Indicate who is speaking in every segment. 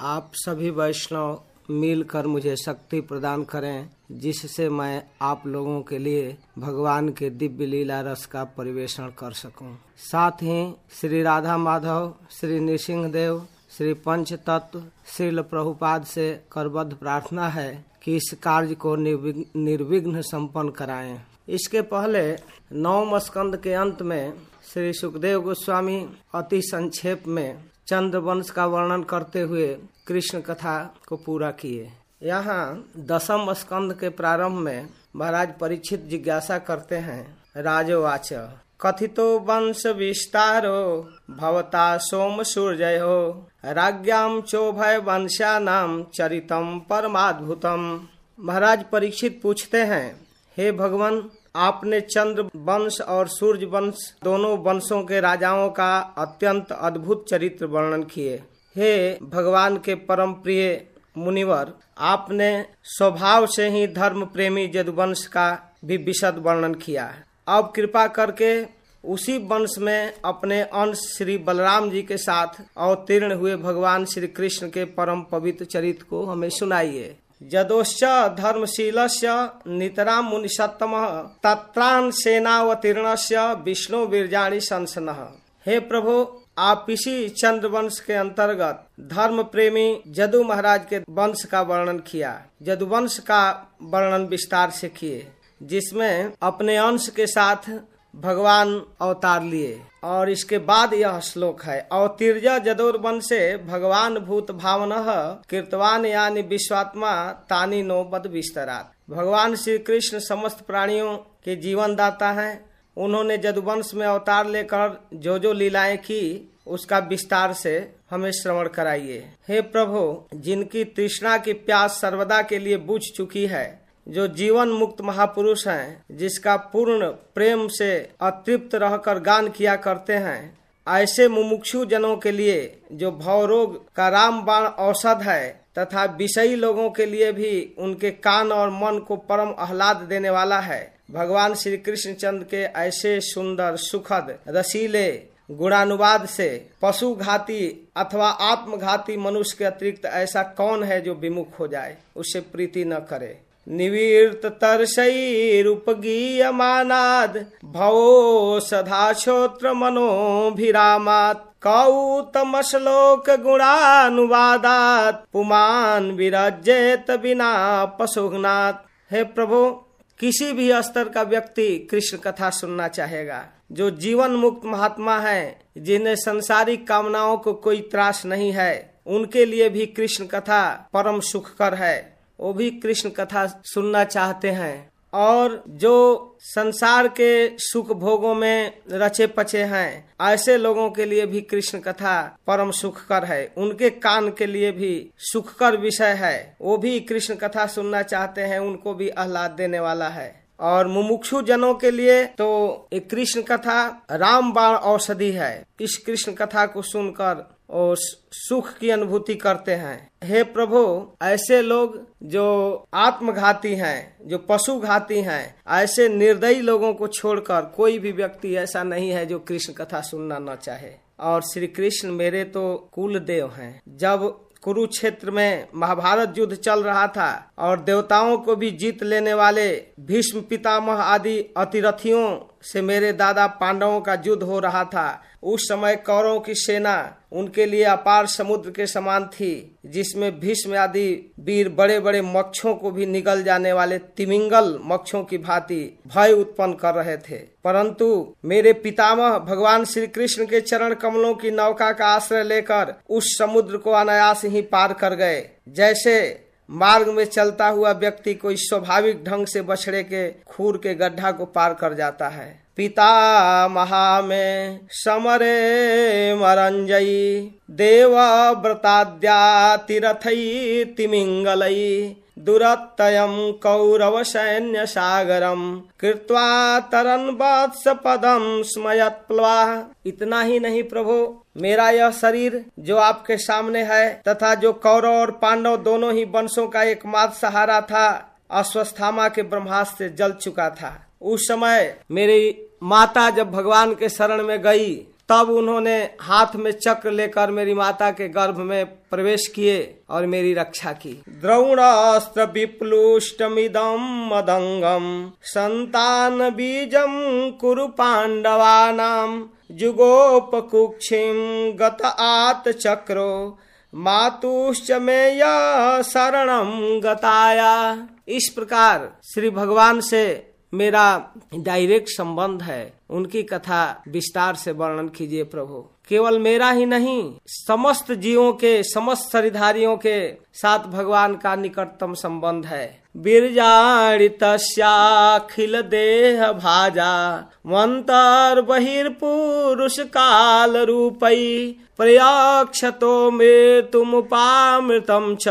Speaker 1: आप सभी वैष्णव मिलकर मुझे शक्ति प्रदान करें, जिससे मैं आप लोगों के लिए भगवान के दिव्य लीला रस का परिवेषण कर सकूँ। साथ ही श्री राधा माधव, श्री नृसिंह देव, श्री पंच तत्व, श्रील प्रभुपाद से करबद्ध प्रार्थना है कि इस कार्य को निर्विघ्न संपन्न कराएँ। इसके पहले नौ स्कंद के अंत में श्री सुखदेव गोस्वामी अति संक्षेप में चंद्र वंश का वर्णन करते हुए कृष्ण कथा को पूरा किए। यहाँ दसम स्कंद के प्रारंभ में महाराज परीक्षित जिज्ञासा करते हैं, राजोवाच, कथितो वंश विस्तारो, भवता सोम सूर्य हो राज्ञाम चोभय वंशा नाम चरितम परमाद्भुतम। महाराज परीक्षित पूछते हैं, हे भगवान आपने चंद्र वंश और सूर्य वंश, दोनों वंशों के राजाओं का अत्यंत अद्भुत चरित्र वर्णन किए। हे भगवान के परम प्रिय मुनिवर, आपने स्वभाव से ही धर्म प्रेमी जदुवंश का भी विशद वर्णन किया है। अब कृपा करके उसी वंश में अपने अंश श्री बलराम जी के साथ अवतीर्ण हुए भगवान श्री कृष्ण के परम पवित्र चरित्र को हमें सुनाइए। जदोश्च धर्मशील नितराम मुनि सत्तम तत्रान सेनावतीर्ण विष्णु बीरजाणी संसन हे प्रभु, आप इसी चंद्रवंश के अंतर्गत धर्म प्रेमी जदु महाराज के वंश का वर्णन किया। जदु वंश का वर्णन विस्तार से किए, जिसमें अपने अंश के साथ भगवान अवतार लिए। और इसके बाद यह श्लोक है, अवतीर्य जदोर से भगवान भूत भावन कीर्तवान यानी विश्वात्मा तानी नो बद विस्तरात। भगवान श्री कृष्ण समस्त प्राणियों के जीवन दाता है। उन्होंने जदुवंश में अवतार लेकर जो जो लीलाएँ की, उसका विस्तार से हमें श्रवण कराइए। हे प्रभु, जिनकी तृष्णा की प्यास सर्वदा के लिए बुझ चुकी है जो जीवन मुक्त महापुरुष हैं, जिसका पूर्ण प्रेम से अतृप्त रहकर गान किया करते हैं, ऐसे मुमुक्षु जनों के लिए जो भवरोग का रामबाण औषध है, तथा विषयी लोगों के लिए भी उनके कान और मन को परम आह्लाद देने वाला है। भगवान श्री कृष्ण चंद्र के ऐसे सुंदर, सुखद, रसीले, गुणानुवाद से पशु घाती अथवा आत्मघाती मनुष्य के अतिरिक्त ऐसा कौन है जो विमुख हो जाए? उससे प्रीति न करे। निवीर्त तरसैरुपगीयमानाद् भवो सदा कौतमश्लोक गुणानुवादात पुमान विराजेत बिना पशुघनाथ हे प्रभु, किसी भी स्तर का व्यक्ति कृष्ण कथा सुनना चाहेगा, जो जीवन मुक्त महात्मा है, जिन्हें संसारिक कामनाओं को कोई त्रास नहीं है, उनके लिए भी कृष्ण कथा परम सुखकर है। वो भी कृष्ण कथा सुनना चाहते हैं। और जो संसार के सुख भोगों में रचे पचे हैं, ऐसे लोगों के लिए भी कृष्ण कथा परम सुखकर है। उनके कान के लिए भी सुखकर विषय है। वो भी कृष्ण कथा सुनना चाहते हैं, उनको भी आह्लाद देने वाला है। और मुमुक्षु जनों के लिए तो कृष्ण कथा राम बाण औषधि है। इस कृष्ण कथा को सुनकर और सुख की अनुभूति करते हैं। हे प्रभु, ऐसे लोग जो आत्मघाती हैं, जो पशु घाती हैं, ऐसे निर्दयी लोगों को छोड़कर कोई भी व्यक्ति ऐसा नहीं है जो कृष्ण कथा सुनना न चाहे। और श्री कृष्ण मेरे तो कुल देव हैं। जब कुरुक्षेत्र में महाभारत युद्ध चल रहा था और देवताओं को भी जीत लेने वाले भीष्म पितामह आदि अतिरथियों से मेरे दादा पांडवों का युद्ध हो रहा था। उस समय कौरवों की सेना उनके लिए अपार समुद्र के समान थी, जिसमें भीष्म आदि वीर बड़े बड़े मक्षों को भी निगल जाने वाले तिमिंगल मक्षों की भांति भय उत्पन्न कर रहे थे। परंतु मेरे पितामह भगवान श्री कृष्ण के चरण कमलों की नौका का आश्रय लेकर उस समुद्र को अनायास ही पार कर गए। जैसे मार्ग में चलता हुआ व्यक्ति कोई स्वाभाविक ढंग से बछड़े के खूर के गड्ढा को पार कर जाता है। पिता महा में समरे मरंजयी, देव व्रताद्या तीरथई तिमिंगलई सैन्य सागरम कृत्वा तरन वत्स पदम स्मयत इतना ही नहीं प्रभु मेरा यह शरीर जो आपके सामने है तथा जो कौरव और पांडव दोनों ही वंशों का एकमात्र सहारा था अस्वस्थामा के ब्रह्मास्त्र से जल चुका था। उस समय मेरी माता जब भगवान के शरण में गई तब उन्होंने हाथ में चक्र लेकर मेरी माता के गर्भ में प्रवेश किए और मेरी रक्षा की। द्रोणास्त्र विप्लुष्टमिदम मदंगम संतान बीजम कुरु पांडवानाम जुगोपकुक्षिम गत आत चक्रो, मातुश्च में शरणम गताया। इस प्रकार श्री भगवान से मेरा डायरेक्ट संबंध है। उनकी कथा विस्तार से वर्णन कीजिए प्रभु। केवल मेरा ही नहीं, समस्त जीवों के, समस्त शरीधारियों के साथ भगवान का निकटतम संबंध है। बिरजाड़ितस्याखिल देह भाजा, मंतर बहिर्पुरुष काल रूपई प्रयाक्षतो मे तुम पामृतम च।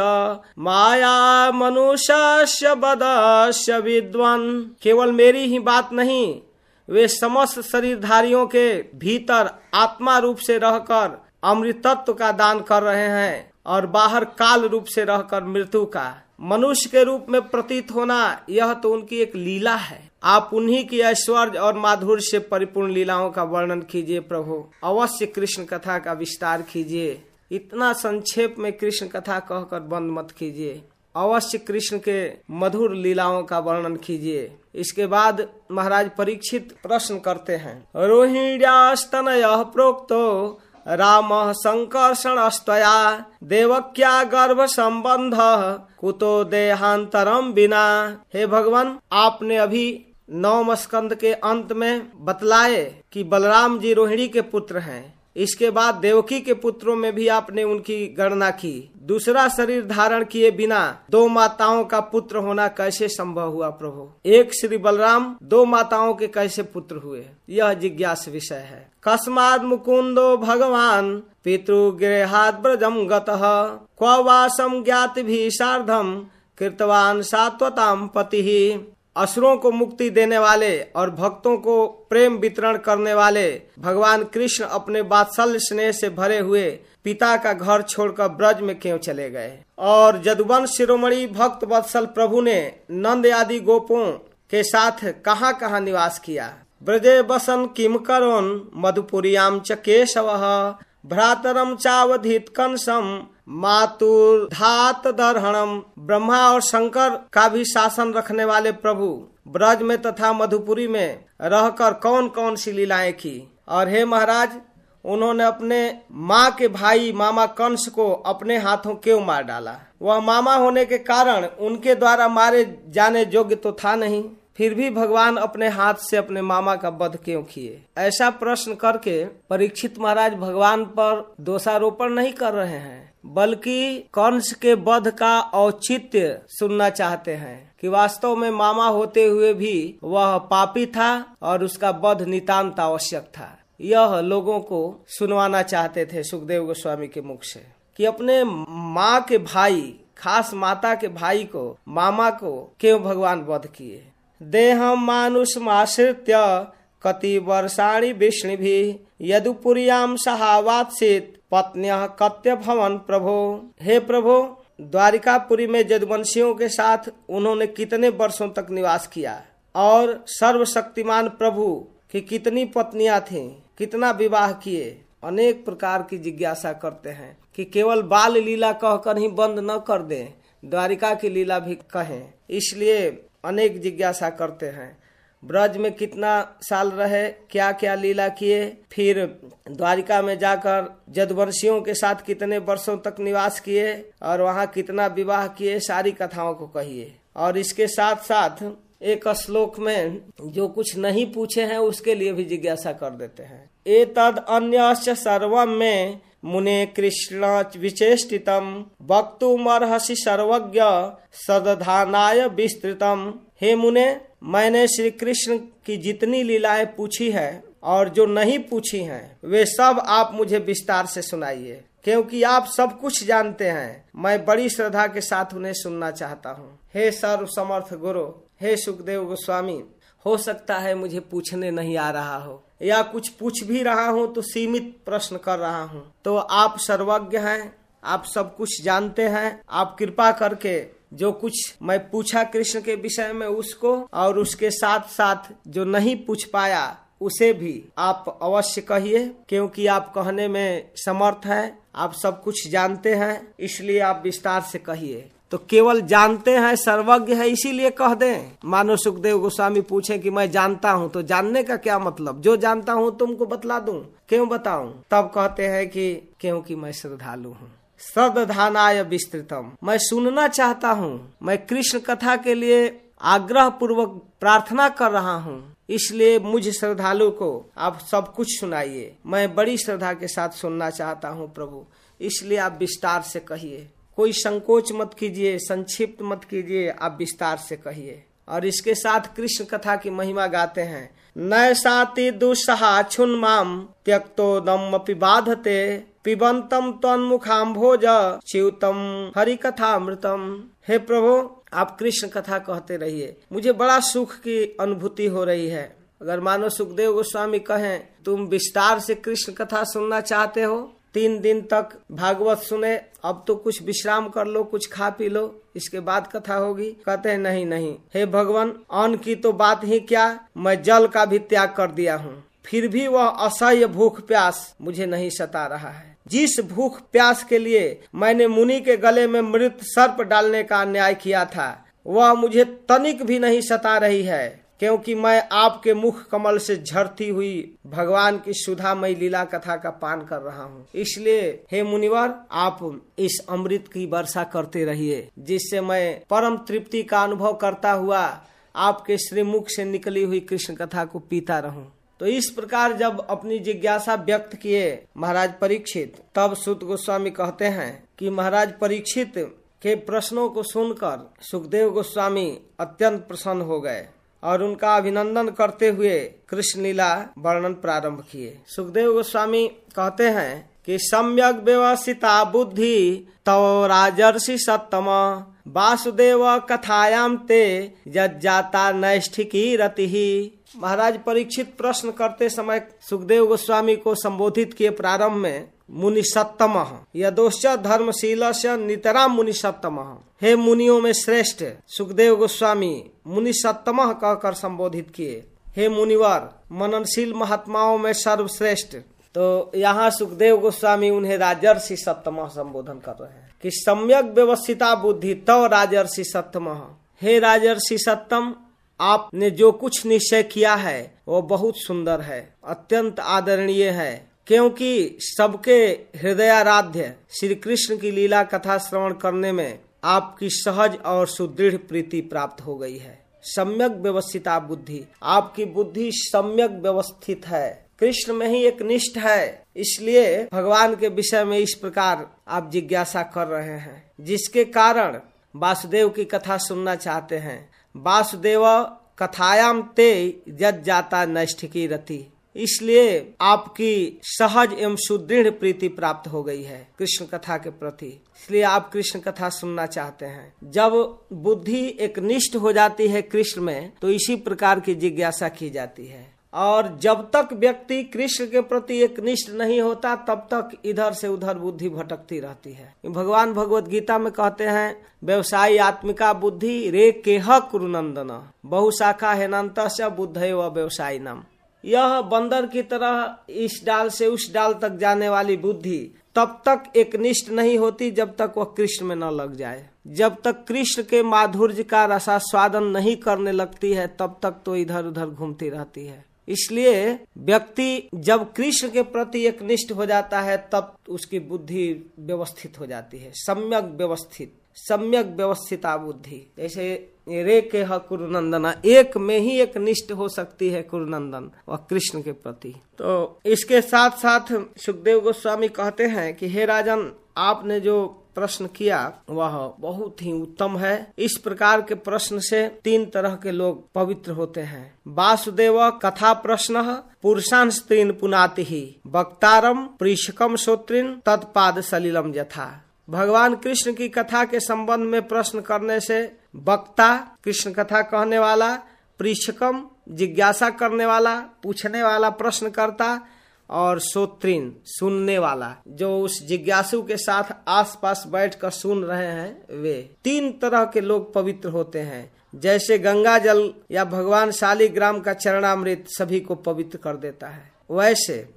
Speaker 1: माया मनुष्य बदस्य विद्वन। केवल मेरी ही बात नहीं, वे समस्त शरीरधारियों के भीतर आत्मा रूप से रहकर अमृतत्व का दान कर रहे हैं और बाहर काल रूप से रहकर मृत्यु का। मनुष्य के रूप में प्रतीत होना, यह तो उनकी एक लीला है। आप उन्हीं की ऐश्वर्य और माधुर्य से परिपूर्ण लीलाओं का वर्णन कीजिए प्रभु। अवश्य कृष्ण कथा का विस्तार कीजिए। इतना संक्षेप में कृष्ण कथा कहकर बंद मत कीजिए। अवश्य कृष्ण के मधुर लीलाओं का वर्णन कीजिए। इसके बाद महाराज परीक्षित प्रश्न करते हैं। रोहिण्यास्तन प्रोक्तो, राम संकर्षण अस्तया देवक्या गर्भ संबंध कुतो देहांतरम बिना हे भगवान, आपने अभी नौ स्कंद के अंत में बतलाए कि बलराम जी रोहिणी के पुत्र हैं। इसके बाद देवकी के पुत्रों में भी आपने उनकी गणना की। दूसरा शरीर धारण किए बिना दो माताओं का पुत्र होना कैसे संभव हुआ, प्रभु? एक श्री बलराम, दो माताओं के कैसे पुत्र हुए? यह जिज्ञास विषय है। कस्माद मुकुंदो भगवान, पितृगृहाद ब्रजम गतः। क्वासम ज्ञात भी सार्धम कृतवान सात्वताम पति। असुरों को मुक्ति देने वाले और भक्तों को प्रेम वितरण करने वाले भगवान कृष्ण अपने बात्सल्य स्नेह से भरे हुए पिता का घर छोड़कर ब्रज में क्यों चले गए? और जदुवंश शिरोमणि भक्त वत्सल प्रभु ने नंद आदि गोपों के साथ कहाँ कहाँ निवास किया? ब्रजे बसन किम करोन मधुपुरियाम च केशव भ्रातरम चावधित कंसम मातुर्धात दर्हणम, ब्रह्मा और शंकर का भी शासन रखने वाले प्रभु, ब्रज में तथा मधुपुरी में रहकर कौन कौन सी लीलाएँ की? और हे महाराज, उन्होंने अपने माँ के भाई मामा कंस को अपने हाथों क्यों मार डाला? वह मामा होने के कारण उनके द्वारा मारे जाने योग्य तो था नहीं। फिर भी भगवान अपने हाथ से अपने मामा का वध क्यों किए? ऐसा प्रश्न करके परीक्षित महाराज भगवान पर दोषारोपण नहीं कर रहे हैं। बल्कि कंस के वध का औचित्य सुनना चाहते हैं कि वास्तव में मामा होते हुए भी वह पापी था और उसका वध नितान्त आवश्यक था। यह लोगों को सुनवाना चाहते थे सुखदेव गोस्वामी के मुख से कि अपने माँ के भाई, खास माता के भाई को, मामा को क्यों भगवान वध किए? देह मानुष माश्रित्य, कति वर्षाणी विष्णु भी यदुपुरियाम सहावात्सित पत्निया कत्य भवन प्रभो। हे प्रभो, द्वारिकापुरी में जदवंशियों के साथ उन्होंने कितने वर्षों तक निवास किया? और सर्वशक्तिमान प्रभु की कितनी पत्नियाँ थीं, कितना विवाह किए? अनेक प्रकार की जिज्ञासा करते हैं कि केवल बाल लीला कहकर ही बंद न कर दें, द्वारिका की लीला भी कहें। इसलिए अनेक जिज्ञासा करते हैं। ब्रज में कितना साल रहे क्या क्या लीला किए, फिर द्वारिका में जाकर जदवंशियों के साथ कितने वर्षों तक निवास किए और वहाँ कितना विवाह किए, सारी कथाओं को कहिए। और इसके साथ साथ एक श्लोक में जो कुछ नहीं पूछे हैं, उसके लिए भी जिज्ञासा कर देते हैं। ए तद अन्य सर्व में मुने कृष्ण विचेषितम वक्तुमर्हसी सर्वज्ञ सदधानाय विस्तृतम। हे मुने मैंने श्री कृष्ण की जितनी लीलाएँ पूछी है और जो नहीं पूछी हैं, वे सब आप मुझे विस्तार से सुनाइए, क्योंकि आप सब कुछ जानते हैं। मैं बड़ी श्रद्धा के साथ उन्हें सुनना चाहता हूँ। हे सर्व समर्थ गुरु, हे सुखदेव गोस्वामी, हो सकता है मुझे पूछने नहीं आ रहा हो, या कुछ पूछ भी रहा हूँ तो सीमित प्रश्न कर रहा हूँ। तो आप सर्वज्ञ हैं, आप सब कुछ जानते हैं, आप कृपा करके जो कुछ मैं पूछा कृष्ण के विषय में उसको और उसके साथ साथ जो नहीं पूछ पाया, उसे भी आप अवश्य कहिए, क्योंकि आप कहने में समर्थ हैं, आप सब कुछ जानते हैं, इसलिए आप विस्तार से कहिए। तो केवल जानते हैं, सर्वज्ञ है, इसीलिए कह दें। मानो सुखदेव गोस्वामी पूछे कि मैं जानता हूँ तो जानने का क्या मतलब? जो जानता हूँ, तुमको बतला दूँ। क्यों बताऊँ? तब कहते हैं कि, क्योंकि मैं श्रद्धालु हूँ। सदधानाय विस्तृतम। मैं सुनना चाहता हूँ। मैं कृष्ण कथा के लिए आग्रह पूर्वक प्रार्थना कर रहा हूँ। इसलिए मुझ श्रद्धालु को आप सब कुछ सुनाइए। मैं बड़ी श्रद्धा के साथ सुनना चाहता हूँ प्रभु। इसलिए आप विस्तार से कहिए। कोई संकोच मत कीजिए, संक्षिप्त मत कीजिए, आप विस्तार से कहिए। और इसके साथ कृष्ण कथा की महिमा गाते हैं। न साति दुस्सहा छुन माम त्यक्तो दम बाधते पिबंतम तन्मुखाम्भोज कथा अमृतम हे प्रभु, आप कृष्ण कथा कहते रहिए। मुझे बड़ा सुख की अनुभूति हो रही है। अगर मानो सुखदेव गोस्वामी कहें, तुम विस्तार से कृष्ण कथा सुनना चाहते हो? तीन दिन तक भागवत सुने, अब तो कुछ विश्राम कर लो, कुछ खा पी लो। इसके बाद कथा होगी। कहते हैं, नहीं नहीं। हे भगवान, अन्न की तो बात ही क्या? मैं जल का भी त्याग कर दिया हूँ। फिर भी वह असह्य भूख प्यास मुझे नहीं सता रहा है। जिस भूख प्यास के लिए मैंने मुनि के गले में मृत सर्प डालने का अन्याय किया था, वह मुझे तनिक भी नहीं सता रही है, क्योंकि मैं आपके मुख कमल से झरती हुई भगवान की सुधामय लीला कथा का पान कर रहा हूँ। इसलिए, हे मुनिवर, आप इस अमृत की वर्षा करते रहिए, जिससे मैं परम तृप्ति का अनुभव करता हुआ आपके श्रीमुख से निकली हुई कृष्ण कथा को पीता रहूँ। तो इस प्रकार जब अपनी जिज्ञासा व्यक्त किए महाराज परीक्षित, तब सुत गोस्वामी कहते हैं कि महाराज परीक्षित के प्रश्नों को सुनकर सुखदेव गोस्वामी अत्यंत प्रसन्न हो गए और उनका अभिनंदन करते हुए कृष्ण लीला वर्णन प्रारंभ किए। सुखदेव गोस्वामी कहते हैं कि सम्यक व्यवस्थिता बुद्धि तव राजर्षि सत्तम। वासुदेव कथायाम ते जाता नैष्ठिकी रति। महाराज परीक्षित प्रश्न करते समय सुखदेव गोस्वामी को संबोधित किए प्रारंभ में, मुनि सत्तम यदोश्च धर्मशील से नितराम मुनि सत्तम हे मुनियों में श्रेष्ठ, सुखदेव गोस्वामी, मुनि सत्तम कहकर संबोधित किए। हे मुनिवर, मननशील महात्माओं में सर्वश्रेष्ठ। तो यहाँ सुखदेव गोस्वामी उन्हें राजर्षि सप्तम संबोधन कर रहे हैं। कि सम्यक व्यवस्थिता बुद्धि तव तो राजर्षि सप्तम। हे राजर्षि सप्तम आपने जो कुछ निश्चय किया है, वो बहुत सुंदर है, अत्यंत आदरणीय है, क्योंकि सबके हृदयाराध्य श्री कृष्ण की लीला कथा श्रवण करने में आपकी सहज और सुदृढ़ प्रीति प्राप्त हो गई है। सम्यक व्यवस्थिता बुद्धि, आपकी बुद्धि सम्यक व्यवस्थित है। कृष्ण में ही एक निष्ठ है, इसलिए भगवान के विषय में इस प्रकार आप जिज्ञासा कर रहे हैं, जिसके कारण वासुदेव की कथा सुनना चाहते हैं। वासुदेव कथायाम ते जज जाता नष्ट की रति। इसलिए आपकी सहज एवं सुदृढ़ प्रीति प्राप्त हो गई है कृष्ण कथा के प्रति। इसलिए आप कृष्ण कथा सुनना चाहते हैं। जब बुद्धि एक निष्ठ हो जाती है कृष्ण में तो इसी प्रकार की जिज्ञासा की जाती है। और जब तक व्यक्ति कृष्ण के प्रति एक निष्ठ नहीं होता, तब तक इधर से उधर बुद्धि भटकती रहती है। भगवान भगवत गीता में कहते हैं, व्यवसायी आत्मिका बुद्धि रे के कुरुनंदन, बहुशाखा हेनंत बुद्ध व्यवसायी नाम यह बंदर की तरह इस डाल से उस डाल तक जाने वाली बुद्धि तब तक एक निष्ठ नहीं होती जब तक वह कृष्ण में न लग जाए। जब तक कृष्ण के माधुर्य का रसास्वादन नहीं करने लगती है, तब तक तो इधर उधर घूमती रहती है। इसलिए व्यक्ति जब कृष्ण के प्रति एक निष्ठ हो जाता है, तब उसकी बुद्धि व्यवस्थित हो जाती है। सम्यक व्यवस्थित, सम्यक व्यवस्थिता बुद्धि। जैसे रे के ह कुरुनंदना, एक में ही एक निष्ठ हो सकती है कुरुनंदन वह कृष्ण के प्रति। तो इसके साथ साथ सुखदेव गोस्वामी कहते हैं कि, हे राजन, आपने जो प्रश्न किया, वह बहुत ही उत्तम है। इस प्रकार के प्रश्न से तीन तरह के लोग पवित्र होते हैं। वासुदेव कथा प्रश्न, पुरुषान स्त्रीन पुनाति ही वक्तारम प्रीषकम श्रोत्रिन, तत्पाद सलिलम यथा। भगवान कृष्ण की कथा के संबंध में प्रश्न करने से वक्ता, कृष्ण कथा कहने वाला परीक्षकम जिज्ञासा करने वाला, पूछने वाला प्रश्न करता और सोत्रीन, सुनने वाला, जो उस जिज्ञासु के साथ आसपास बैठकर सुन रहे हैं, वे। तीन तरह के लोग पवित्र होते हैं। जैसे गंगा जल या भगवान शालीग्राम का चरणामृत सभी को पवित्र कर देता है। वैसे,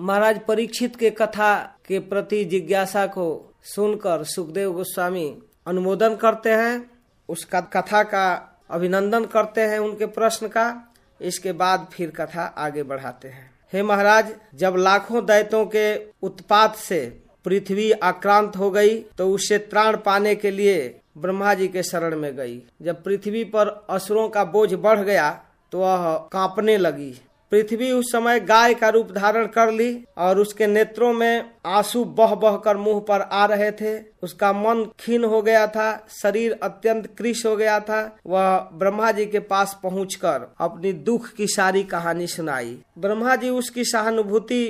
Speaker 1: महाराज परीक्षित के कथा के प्रति जिज्ञासा को सुनकर सुखदेव गोस्वामी अनुमोदन करते हैं, उसका कथा का अभिनंदन करते हैं उनके प्रश्न का, इसके बाद फिर कथा आगे बढ़ाते हैं। हे महाराज, जब लाखों दैतों के उत्पात से पृथ्वी आक्रांत हो गई तो उसे त्राण पाने के लिए ब्रह्मा जी के शरण में गई। जब पृथ्वी पर असुरों का बोझ बढ़ गया तो वह कांपने लगी। पृथ्वी उस समय गाय का रूप धारण कर ली और उसके नेत्रों में आँसू बह बह कर मुँह पर आ रहे थे। उसका मन खीन हो गया था, शरीर अत्यंत कृष हो गया था। वह ब्रह्मा जी के पास पहुंचकर अपनी दुख की सारी कहानी सुनाई। ब्रह्मा जी उसकी सहानुभूति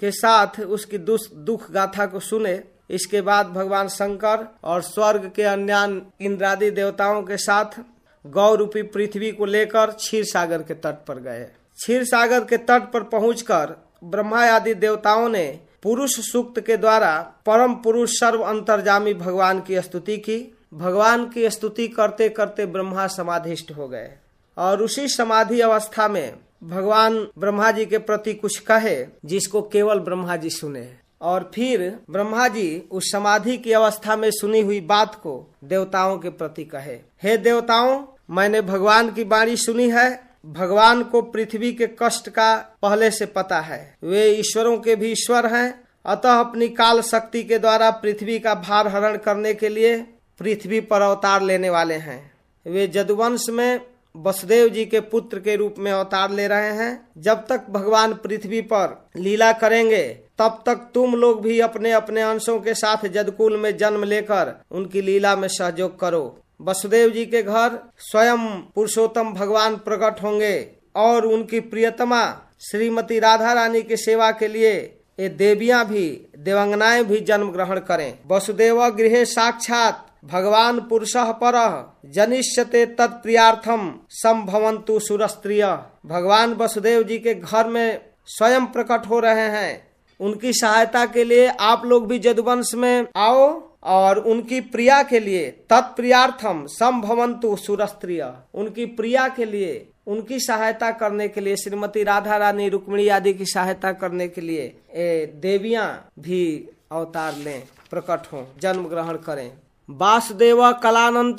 Speaker 1: के साथ उसकी दुख गाथा को सुने। इसके बाद भगवान शंकर और स्वर्ग के अन्य इंद्रादि देवताओं के साथ गौ रूपी पृथ्वी को लेकर क्षीर सागर के तट पर गए। क्षीर सागर के तट पर पहुंचकर ब्रह्मा आदि देवताओं ने पुरुष सूक्त के द्वारा परम पुरुष सर्व अंतर्जामी भगवान की स्तुति की। भगवान की स्तुति करते करते ब्रह्मा समाधिष्ट हो गए। और उसी समाधि अवस्था में भगवान ब्रह्मा जी के प्रति कुछ कहे, जिसको केवल ब्रह्मा जी सुने। और फिर ब्रह्मा जी उस समाधि की अवस्था में सुनी हुई बात को देवताओं के प्रति कहे। हे देवताओं, मैंने भगवान की बाणी सुनी है भगवान को पृथ्वी के कष्ट का पहले से पता है। वे ईश्वरों के भी ईश्वर हैं। अतः अपनी काल शक्ति के द्वारा पृथ्वी का भार हरण करने के लिए पृथ्वी पर अवतार लेने वाले हैं। वे जदुवंश में वसुदेव जी के पुत्र के रूप में अवतार ले रहे हैं। जब तक भगवान पृथ्वी पर लीला करेंगे, तब तक तुम लोग भी अपने अपने अंशों के साथ जदकुल में जन्म लेकर उनकी लीला में सहयोग करो। वसुदेव जी के घर स्वयं पुरुषोत्तम भगवान प्रकट होंगे और उनकी प्रियतमा श्रीमती राधा रानी की सेवा के लिए ये देवियाँ भी, देवंगनाएँ भी जन्म ग्रहण करें। वसुदेव गृह साक्षात भगवान पुरुष पर जनिष्यते तत्प्रियार्थम संभवंतु सुरस्त्रिय। भगवान वसुदेव जी के घर में स्वयं प्रकट हो रहे हैं। उनकी सहायता के लिए आप लोग भी जदुवंश में आओ। और उनकी प्रिया के लिए तत्प्रियार्थम संभवंतु सुरस्त्रिय। उनकी प्रिया के लिए, उनकी सहायता करने के लिए, श्रीमती राधा रानी, रुक्मिणी आदि की सहायता करने के लिए ए देवियाँ भी अवतार लें प्रकट हो, जन्म ग्रहण करें। वासुदेव कलानंत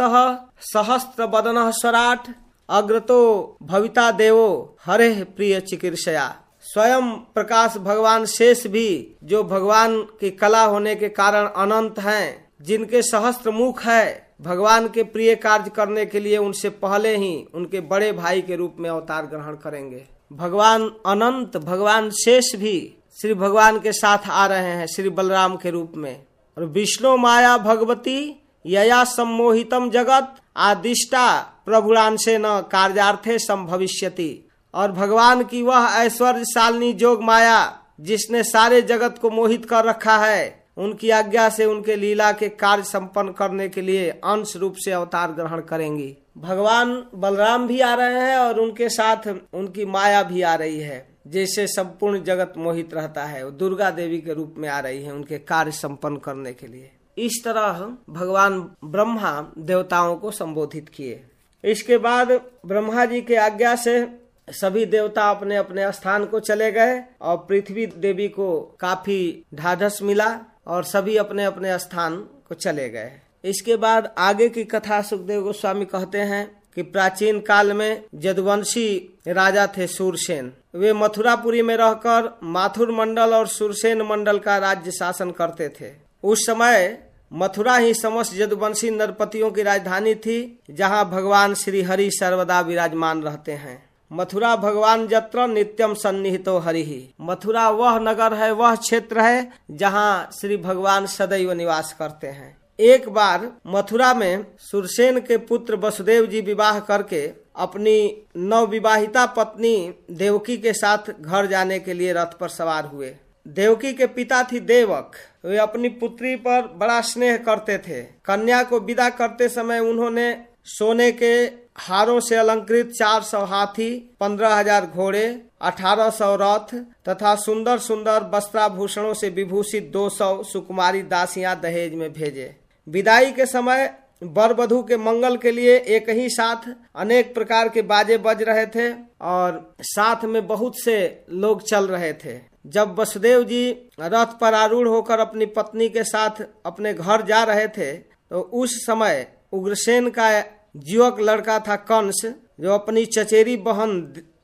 Speaker 1: सहस्त्र बदन स्वराट अग्रतो भविता देवो हरे प्रिय चिकित्सया। स्वयं प्रकाश भगवान शेष भी, जो भगवान की कला होने के कारण अनंत हैं, जिनके सहस्त्र मुख है, भगवान के प्रिय कार्य करने के लिए उनसे पहले ही उनके बड़े भाई के रूप में अवतार ग्रहण करेंगे। भगवान अनंत, भगवान शेष भी श्री भगवान के साथ आ रहे हैं श्री बलराम के रूप में। और विष्णु माया भगवती, यया सम्मोहितम जगत, आदिष्टा प्रभुरान से न कार्यार्थे संभविष्यति। और भगवान की वह ऐश्वर्य शालिनी जोग माया जिसने सारे जगत को मोहित कर रखा है, उनकी आज्ञा से उनके लीला के कार्य संपन्न करने के लिए अंश रूप से अवतार ग्रहण करेंगी। भगवान बलराम भी आ रहे हैं और उनके साथ उनकी माया भी आ रही है जैसे संपूर्ण जगत मोहित रहता है। वो दुर्गा देवी के रूप में आ रही है उनके कार्य संपन्न करने के लिए। इस तरह भगवान ब्रह्मा देवताओं को संबोधित किए। इसके बाद ब्रह्मा जी के आज्ञा से सभी देवता अपने अपने स्थान को चले गए और पृथ्वी देवी को काफ़ी ढाढ़स मिला और सभी अपने अपने स्थान को चले गए। इसके बाद आगे की कथा सुखदेव गोस्वामी कहते हैं कि प्राचीन काल में जदवंशी राजा थे सूरसेन। वे मथुरापुरी में रहकर माथुर मंडल और सुरसेन मंडल का राज्य शासन करते थे। उस समय मथुरा ही समस्त जदुवंशी नरपतियों की राजधानी थी, जहाँ भगवान श्री हरि सर्वदा विराजमान रहते हैं। मथुरा भगवान जत्र नित्यम सन्निहितो हरि। मथुरा वह नगर है, वह क्षेत्र है, जहाँ श्री भगवान सदैव निवास करते हैं। एक बार मथुरा में सुरसेन के पुत्र वसुदेव जी विवाह करके अपनी नवविवाहिता पत्नी देवकी के साथ घर जाने के लिए रथ पर सवार हुए। देवकी के पिता थी देवक। वे अपनी पुत्री पर बड़ा स्नेह करते थे। कन्या को विदा करते समय उन्होंने सोने के हारों से अलंकृत चार सौ हाथी, पंद्रह हज़ार घोड़े, अठारह सौ रथ तथा सुंदर सुंदर वस्त्राभूषणों से विभूषित दो सौ सुकुमारी दासियाँ दहेज में भेजे। विदाई के समय बर वधु के मंगल के लिए एक ही साथ अनेक प्रकार के बाजे बज रहे थे और साथ में बहुत से लोग चल रहे थे। जब वसुदेव जी रथ पर आरूढ़ होकर अपनी पत्नी के साथ अपने घर जा रहे थे तो उस समय उग्रसेन का युवक लड़का था कंस, जो अपनी चचेरी बहन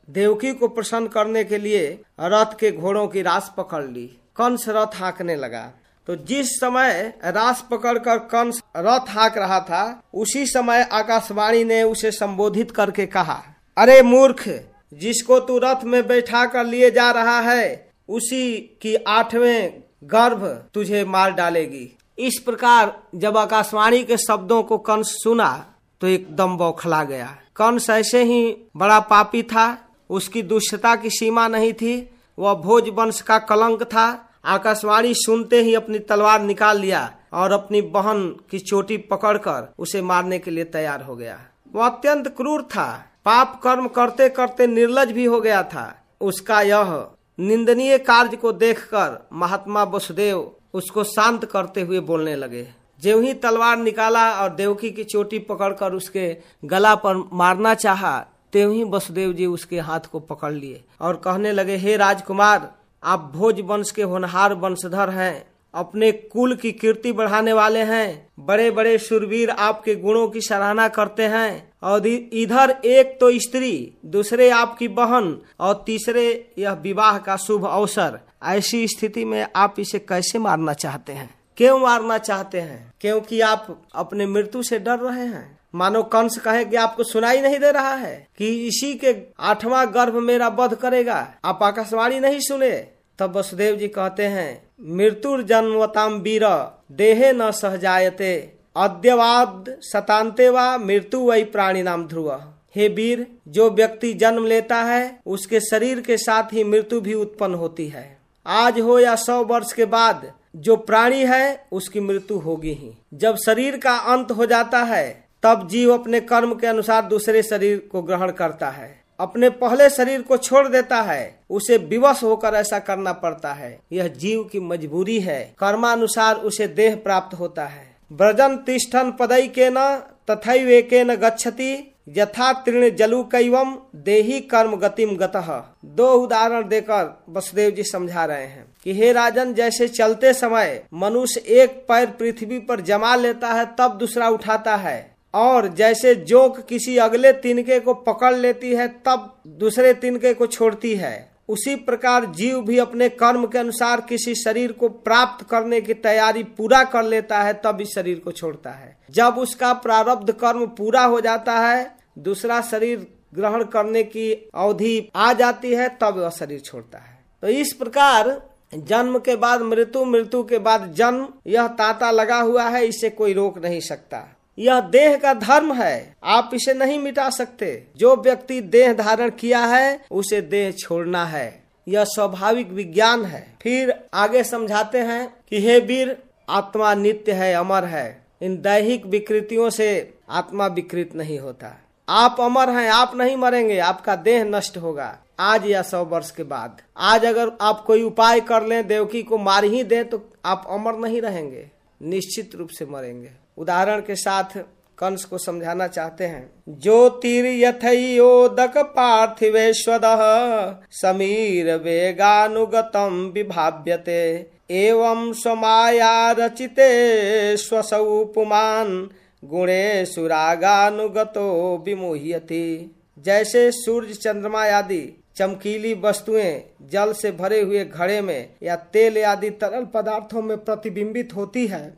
Speaker 1: देवकी को प्रसन्न करने के लिए रथ के घोड़ों की रास पकड़ ली। कंस रथ हाँकने लगा। तो जिस समय रास पकड़कर कंस रथ हाँक रहा था, उसी समय आकाशवाणी ने उसे संबोधित करके कहा, अरे मूर्ख, जिसको तू रथ में बैठा कर लिए जा रहा है, उसी की आठवें गर्भ तुझे मार डालेगी। इस प्रकार जब आकाशवाणी के शब्दों को कंस सुना तो एकदम बौखला गया। कंस ऐसे ही बड़ा पापी था, उसकी दुष्टता की सीमा नहीं थी वह भोज वंश का कलंक था, आकाशवाणी सुनते ही अपनी तलवार निकाल लिया और अपनी बहन की चोटी पकड़कर उसे मारने के लिए तैयार हो गया। वह अत्यंत क्रूर था। पाप कर्म करते करते निर्लज भी हो गया था। उसका यह निंदनीय कार्य को देखकर महात्मा वसुदेव उसको शांत करते हुए बोलने लगे। जो ही तलवार निकाला और देवकी की चोटी पकड़कर उसके गला पर मारना चाहा त्यों ही वसुदेव जी उसके हाथ को पकड़ लिए और कहने लगे, हे राजकुमार, आप भोज वंश के होनहार वंशधर हैं, अपने कुल की कीर्ति बढ़ाने वाले हैं बड़े बड़े सुरवीर आपके गुणों की सराहना करते हैं, और इधर एक तो स्त्री, दूसरे आपकी बहन, और तीसरे यह विवाह का शुभ अवसर। ऐसी स्थिति में आप इसे कैसे मारना चाहते हैं? क्यों मारना चाहते हैं? क्योंकि आप अपने मृत्यु से डर रहे हैं। मानो कंस कहे कि आपको सुनाई नहीं दे रहा है कि इसी के आठवां गर्भ मेरा वध करेगा। आप आकाशवाणी नहीं सुने? तब वसुदेव जी कहते हैं मृत्यु जन्मताम वीर, देहे न सहजायते। अद्यवाद सतांते वा, मृत्यु वही प्राणी नाम ध्रुव। हे वीर, जो व्यक्ति जन्म लेता है, उसके शरीर के साथ ही मृत्यु भी उत्पन्न होती है। आज हो या सौ वर्ष के बाद जो प्राणी है, उसकी मृत्यु होगी ही। जब शरीर का अंत हो जाता है, तब जीव अपने कर्म के अनुसार दूसरे शरीर को ग्रहण करता है। अपने पहले शरीर को छोड़ देता है, उसे विवश होकर ऐसा करना पड़ता है। यह जीव की मजबूरी है, कर्मानुसार उसे देह प्राप्त होता है। ब्रजन तिष्ठन पदई के न तथा के न गच्छति यथा तृण जलु कैवम देही कर्म गतिम गतः। दो उदाहरण देकर वसुदेव जी समझा रहे हैं कि हे राजन, जैसे चलते समय मनुष्य एक पैर पृथ्वी पर जमा लेता है, तब दूसरा उठाता है। और जैसे जोक किसी अगले तिनके को पकड़ लेती है, तब दूसरे तिनके को छोड़ती है। उसी प्रकार जीव भी अपने कर्म के अनुसार किसी शरीर को प्राप्त करने की तैयारी पूरा कर लेता है, तब इस शरीर को छोड़ता है। जब उसका प्रारब्ध कर्म पूरा हो जाता है दूसरा शरीर ग्रहण करने की अवधि आ जाती है, तब वह शरीर छोड़ता है। तो इस प्रकार जन्म के बाद, मृत्यु मृत्यु के बाद जन्म, यह तांता लगा हुआ है, इसे कोई रोक नहीं सकता। यह देह का धर्म है, आप इसे नहीं मिटा सकते। जो व्यक्ति देह धारण किया है, उसे देह छोड़ना है। यह स्वाभाविक विज्ञान है। फिर आगे समझाते हैं कि हे वीर, आत्मा नित्य है, अमर है। इन दैहिक विकृतियों से आत्मा विकृत नहीं होता। आप अमर हैं, आप नहीं मरेंगे, आपका देह नष्ट होगा। आज या सौ वर्ष के बाद। आज अगर आप कोई उपाय कर लें, देवकी को मार ही दें तो आप अमर नहीं रहेंगे, निश्चित रूप से मरेंगे। उदाहरण के साथ कंस को समझाना चाहते हैं। ज्योतिर्यथयोदक पार्थिवेश्वद, समीर वेगानुगतम विभाव्यते। एवं स्वमाया रचिते स्वसौ गुणे सुरागानुगतो विमोह्यति। जैसे सूर्य चंद्रमा आदि चमकीली वस्तुएँ जल से भरे हुए घड़े में या तेल आदि तरल पदार्थों में प्रतिबिंबित होती है,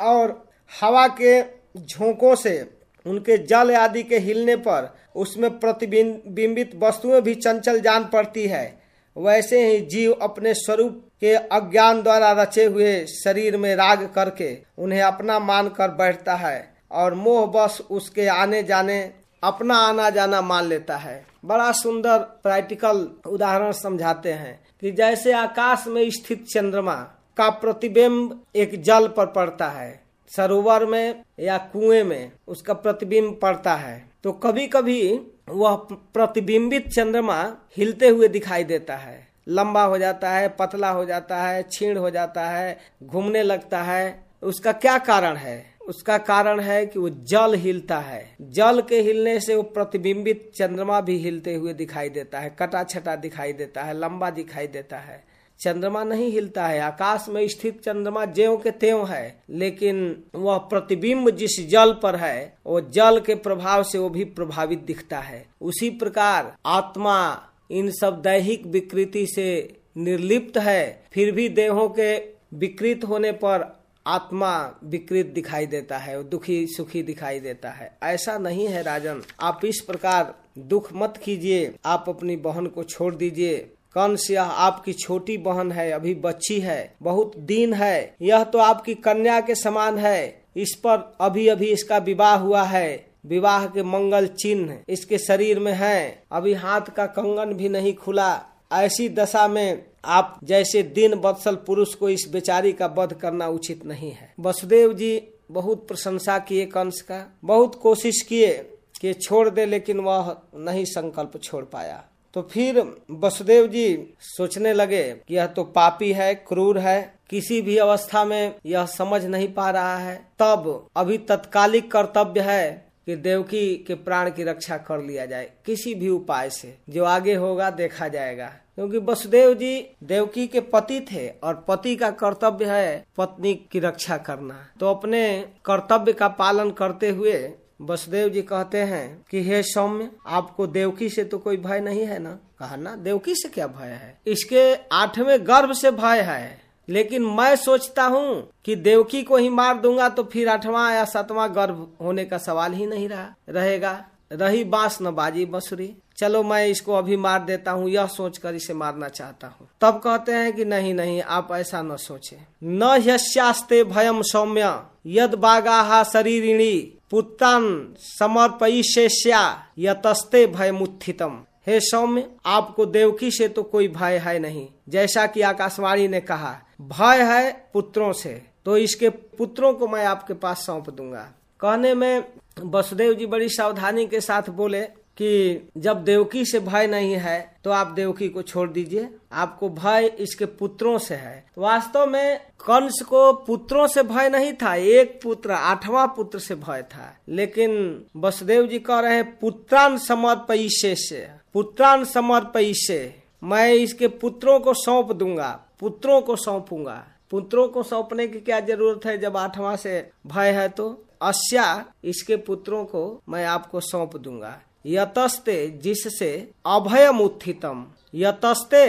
Speaker 1: और हवा के झोंकों से उनके जल आदि के हिलने पर उसमें प्रतिबिंबित वस्तुएँ भी चंचल जान पड़ती है। वैसे ही जीव अपने स्वरूप के अज्ञान द्वारा रचे हुए शरीर में राग करके उन्हें अपना मानकर बैठता है और मोह बस उसके आने जाने, अपना आना जाना मान लेता है। बड़ा सुंदर प्रैक्टिकल उदाहरण समझाते हैं कि जैसे आकाश में स्थित चंद्रमा का प्रतिबिंब एक जल पर पड़ता है, सरोवर में या कुएँ में उसका प्रतिबिंब पड़ता है तो कभी कभी वह प्रतिबिंबित चंद्रमा हिलते हुए दिखाई देता है। लंबा हो जाता है, पतला हो जाता है छीण हो जाता है, घूमने लगता है। उसका क्या कारण है? उसका कारण है कि वो जल हिलता है। जल के हिलने से वो प्रतिबिंबित चंद्रमा भी हिलते हुए दिखाई देता है कटा छटा दिखाई देता है, लंबा दिखाई देता है। चंद्रमा नहीं हिलता है। आकाश में स्थित चंद्रमा ज्यो के त्यों है, लेकिन वह प्रतिबिंब जिस जल पर है, वो जल के प्रभाव से वो भी प्रभावित दिखता है। उसी प्रकार आत्मा इन सब दैहिक विकृति से निर्लिप्त है, फिर भी देहों के विकृत होने पर आत्मा विकृत दिखाई देता है दुखी सुखी दिखाई देता है। ऐसा नहीं है राजन। आप इस प्रकार दुख मत कीजिए। आप अपनी बहन को छोड़ दीजिए। कंस यह आपकी छोटी बहन है, अभी बच्ची है, बहुत दीन है, यह तो आपकी कन्या के समान है, इस पर अभी अभी इसका विवाह हुआ है, विवाह के मंगल चिन्ह इसके शरीर में है, अभी हाथ का कंगन भी नहीं खुला, ऐसी दशा में आप जैसे दिन बत्सल पुरुष को इस बेचारी का वध करना उचित नहीं है। वसुदेव जी, बहुत प्रशंसा किए कंस का, बहुत कोशिश किए कि छोड़ दे, लेकिन वह नहीं संकल्प छोड़ पाया। तो फिर वसुदेव जी सोचने लगे कि यह तो पापी है, क्रूर है, किसी भी अवस्था में यह समझ नहीं पा रहा है। तब अभी तत्कालिक कर्तव्य है कि देवकी के प्राण की रक्षा कर लिया जाए, किसी भी उपाय से। जो आगे होगा, देखा जाएगा। क्योंकि वसुदेव जी देवकी के पति थे और पति का कर्तव्य है पत्नी की रक्षा करना। तो अपने कर्तव्य का पालन करते हुए वसुदेव जी कहते हैं कि हे सौम्य, आपको देवकी से तो कोई भय नहीं है ना? कहा, ना, देवकी से क्या भय है? इसके आठवें गर्भ से भय है। लेकिन मैं सोचता हूँ कि देवकी को ही मार दूँगा तो फिर आठवां या सातवां गर्भ होने का सवाल ही नहीं रहा, रहेगा। रही बाँस न बाजी बसुरी। चलो, मैं इसको अभी मार देता हूँ, यह सोचकर इसे मारना चाहता हूँ। तब कहते हैं कि, नहीं नहीं, आप ऐसा न सोचे। न यस्यास्ते भयम सौम्य, यद बागा शरीरिणी पुत्रान समर्पयिष्या यतस्ते भयमुत्थितम। हे सौम्य, आपको देवकी से तो कोई भय है नहीं। जैसा कि आकाशवाणी ने कहा, भय है पुत्रों से। तो इसके पुत्रों को मैं आपके पास सौंप दूँगा। कहने में वसुदेव जी बड़ी सावधानी के साथ बोले कि जब देवकी से भय नहीं है तो आप देवकी को छोड़ दीजिए। आपको भय इसके पुत्रों से है। वास्तव में कंस को पुत्रों से भय नहीं था, एक पुत्र, आठवां पुत्र से भय था। लेकिन वसुदेव जी कह रहे हैं, पुत्रान समर्पयिष्य से, पुत्रान समर्पयिष्य, मैं इसके पुत्रों को सौंप दूँगा, पुत्रों को सौंपूँगा। पुत्रों को सौंपने की क्या ज़रूरत है? जब आठवां से भय है तो अस्या इसके पुत्रों को मैं आपको सौंप दूँगा। यतस्ते जिससे अभयम उत्थितम यतस्ते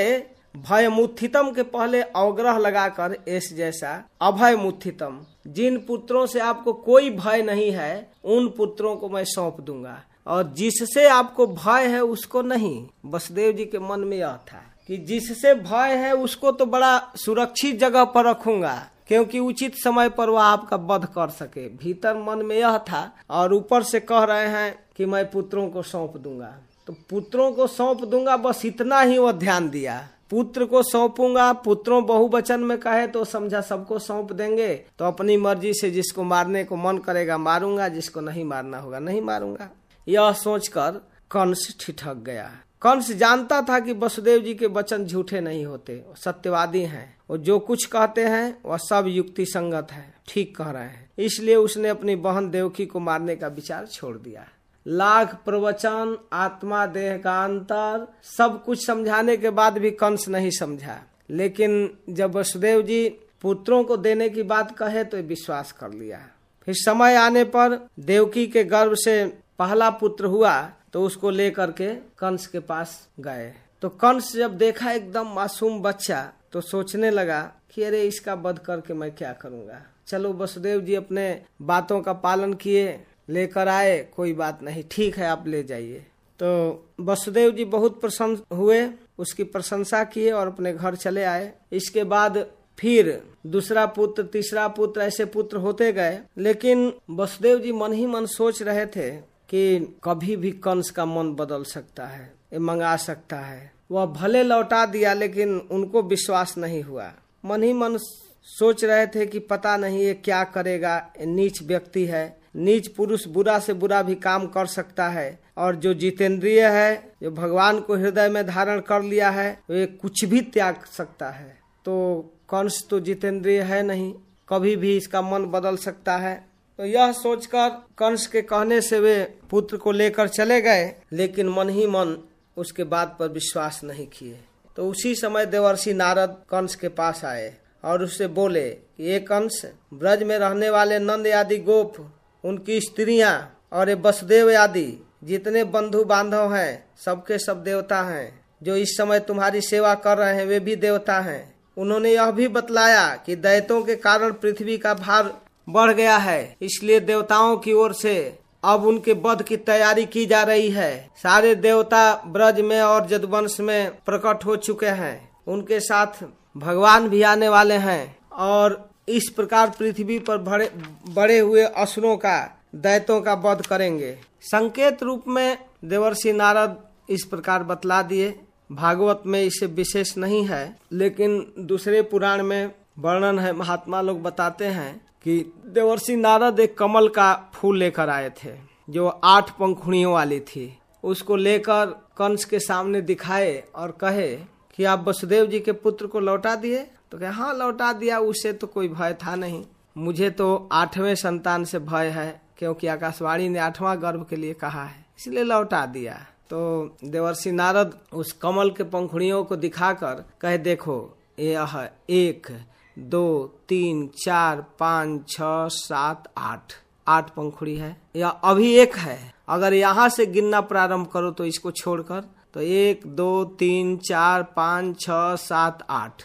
Speaker 1: भयमुत्थितम के पहले अवग्रह लगाकर एस जैसा अभय मुत्थितम जिन पुत्रों से आपको कोई भय नहीं है, उन पुत्रों को मैं सौंप दूँगा। और जिससे आपको भय है, उसको नहीं। वसुदेव जी के मन में यह था कि जिससे भय है, उसको तो बड़ा सुरक्षित जगह पर रखूँगा, क्योंकि उचित समय पर वह आपका वध कर सके। भीतर मन में यह था और ऊपर से कह रहे हैं कि मैं पुत्रों को सौंप दूँगा। तो पुत्रों को सौंप दूँगा, बस इतना ही वो ध्यान दिया। पुत्र को सौंपूँगा, पुत्रों बहुवचन में कहे तो समझा सबको सौंप देंगे। तो अपनी मर्ज़ी से जिसको मारने को मन करेगा, मारूँगा, जिसको नहीं मारना होगा, नहीं मारूँगा। यह सोचकर कंस ठिठक गया। कंस जानता था कि वसुदेव जी के वचन झूठे नहीं होते सत्यवादी हैं। और जो कुछ कहते हैं वह सब युक्ति संगत है, ठीक कह रहे हैं। इसलिए उसने अपनी बहन देवकी को मारने का विचार छोड़ दिया। लाख प्रवचन, आत्मा, देह का अंतर, सब कुछ समझाने के बाद भी कंस नहीं समझा। लेकिन जब वसुदेव जी पुत्रों को देने की बात कहे तो विश्वास कर लिया। फिर समय आने पर देवकी के गर्भ से पहला पुत्र हुआ तो उसको लेकर के कंस के पास गए। तो कंस जब देखा एकदम मासूम बच्चा तो सोचने लगा कि अरे इसका बध करके मैं क्या करूँगा? चलो वसुदेव जी अपने बातों का पालन किए लेकर आए, कोई बात नहीं, ठीक है, आप ले जाइए। तो वसुदेव जी बहुत प्रसन्न हुए, उसकी प्रशंसा किए और अपने घर चले आए। इसके बाद फिर दूसरा पुत्र, तीसरा पुत्र ऐसे पुत्र होते गए। लेकिन वसुदेव जी मन ही मन सोच रहे थे कि कभी भी कंस का मन बदल सकता है, ये मंगा सकता है। वह भले लौटा दिया, लेकिन उनको विश्वास नहीं हुआ। मन ही मन सोच रहे थे कि पता नहीं ये क्या करेगा नीच व्यक्ति है। नीच पुरुष बुरा से बुरा भी काम कर सकता है। और जो जितेंद्रिय है, जो भगवान को हृदय में धारण कर लिया है, वे कुछ भी त्याग सकता है। तो कंस तो जितेंद्रिय है नहीं, कभी भी इसका मन बदल सकता है। तो यह सोचकर कंस के कहने से वे पुत्र को लेकर चले गए, लेकिन मन ही मन उसके बात पर विश्वास नहीं किए। तो उसी समय देवर्षि नारद कंस के पास आए और उससे बोले कि ये कंस, ब्रज में रहने वाले नंद आदि गोप उनकी स्त्रियाँ और ये वसुदेव आदि जितने बंधु बांधव हैं, सबके सब देवता हैं। जो इस समय तुम्हारी सेवा कर रहे हैं, वे भी देवता हैं। उन्होंने यह भी बतलाया कि दैतों के कारण पृथ्वी का भार बढ़ गया है, इसलिए देवताओं की ओर से अब उनके वध की तैयारी की जा रही है। सारे देवता ब्रज में और जदवंश में प्रकट हो चुके हैं। उनके साथ भगवान भी आने वाले हैं और इस प्रकार पृथ्वी पर बड़े बड़े हुए असुरों का दैतों का वध करेंगे। संकेत रूप में देवर्षि नारद इस प्रकार बतला दिए। भागवत में इसे विशेष नहीं है, लेकिन दूसरे पुराण में वर्णन है। महात्मा लोग बताते हैं कि देवर्षि नारद एक कमल का फूल लेकर आए थे, जो आठ पंखुड़ियों वाली थी। उसको लेकर कंस के सामने दिखाए और कहे कि आप वसुदेव जी के पुत्र को लौटा दिए। तो कहे हाँ लौटा दिया, उसे तो कोई भय था नहीं। मुझे तो आठवें संतान से भय है, क्योंकि आकाशवाणी ने आठवां गर्भ के लिए कहा है। इसलिए लौटा दिया। तो देवर्षि नारद उस कमल के पंखुड़ियों को दिखाकर कहे, देखो, यह एक, दो, तीन, चार, पाँच, छ, सात, आठ आठ पंखुड़ी है। या अभी एक है। अगर यहाँ से गिनना प्रारंभ करो तो इसको छोड़कर तो एक, दो, तीन, चार, पाँच, छ, सात, आठ।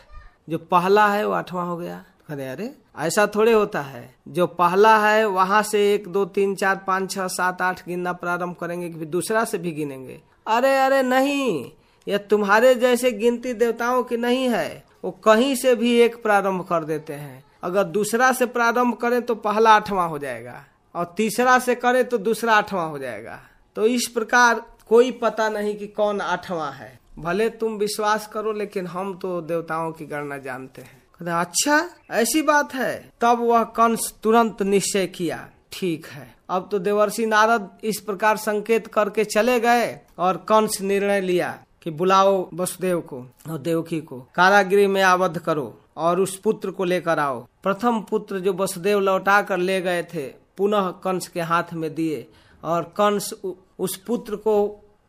Speaker 1: जो पहला है वो आठवां हो गया। अरे अरे, ऐसा थोड़े होता है। जो पहला है, वहाँ से एक, दो, तीन, चार, पाँच, छह, सात, आठ गिनना प्रारंभ करेंगे फिर दूसरा से भी गिनेंगे। अरे अरे, नहीं! यह तुम्हारे जैसे गिनती देवताओं की नहीं है। वो कहीं से भी एक प्रारंभ कर देते हैं। अगर दूसरा से प्रारंभ करें तो पहला आठवां हो जाएगा। और तीसरा से करें तो दूसरा आठवां हो जाएगा। तो इस प्रकार कोई पता नहीं कि कौन आठवां है। भले तुम विश्वास करो, लेकिन हम तो देवताओं की गणना जानते हैं। कहते अच्छा ऐसी बात है। तब वह कंस तुरंत निश्चय किया, ठीक है। अब तो देवर्षि नारद इस प्रकार संकेत करके चले गए और कंस निर्णय लिया कि बुलाओ वसुदेव को और देवकी को। कारागृह में आबद्ध करो और उस पुत्र को लेकर आओ। प्रथम पुत्र जो वसुदेव लौटा कर ले गए थे, पुनः कंस के हाथ में दिए और कंस उस पुत्र को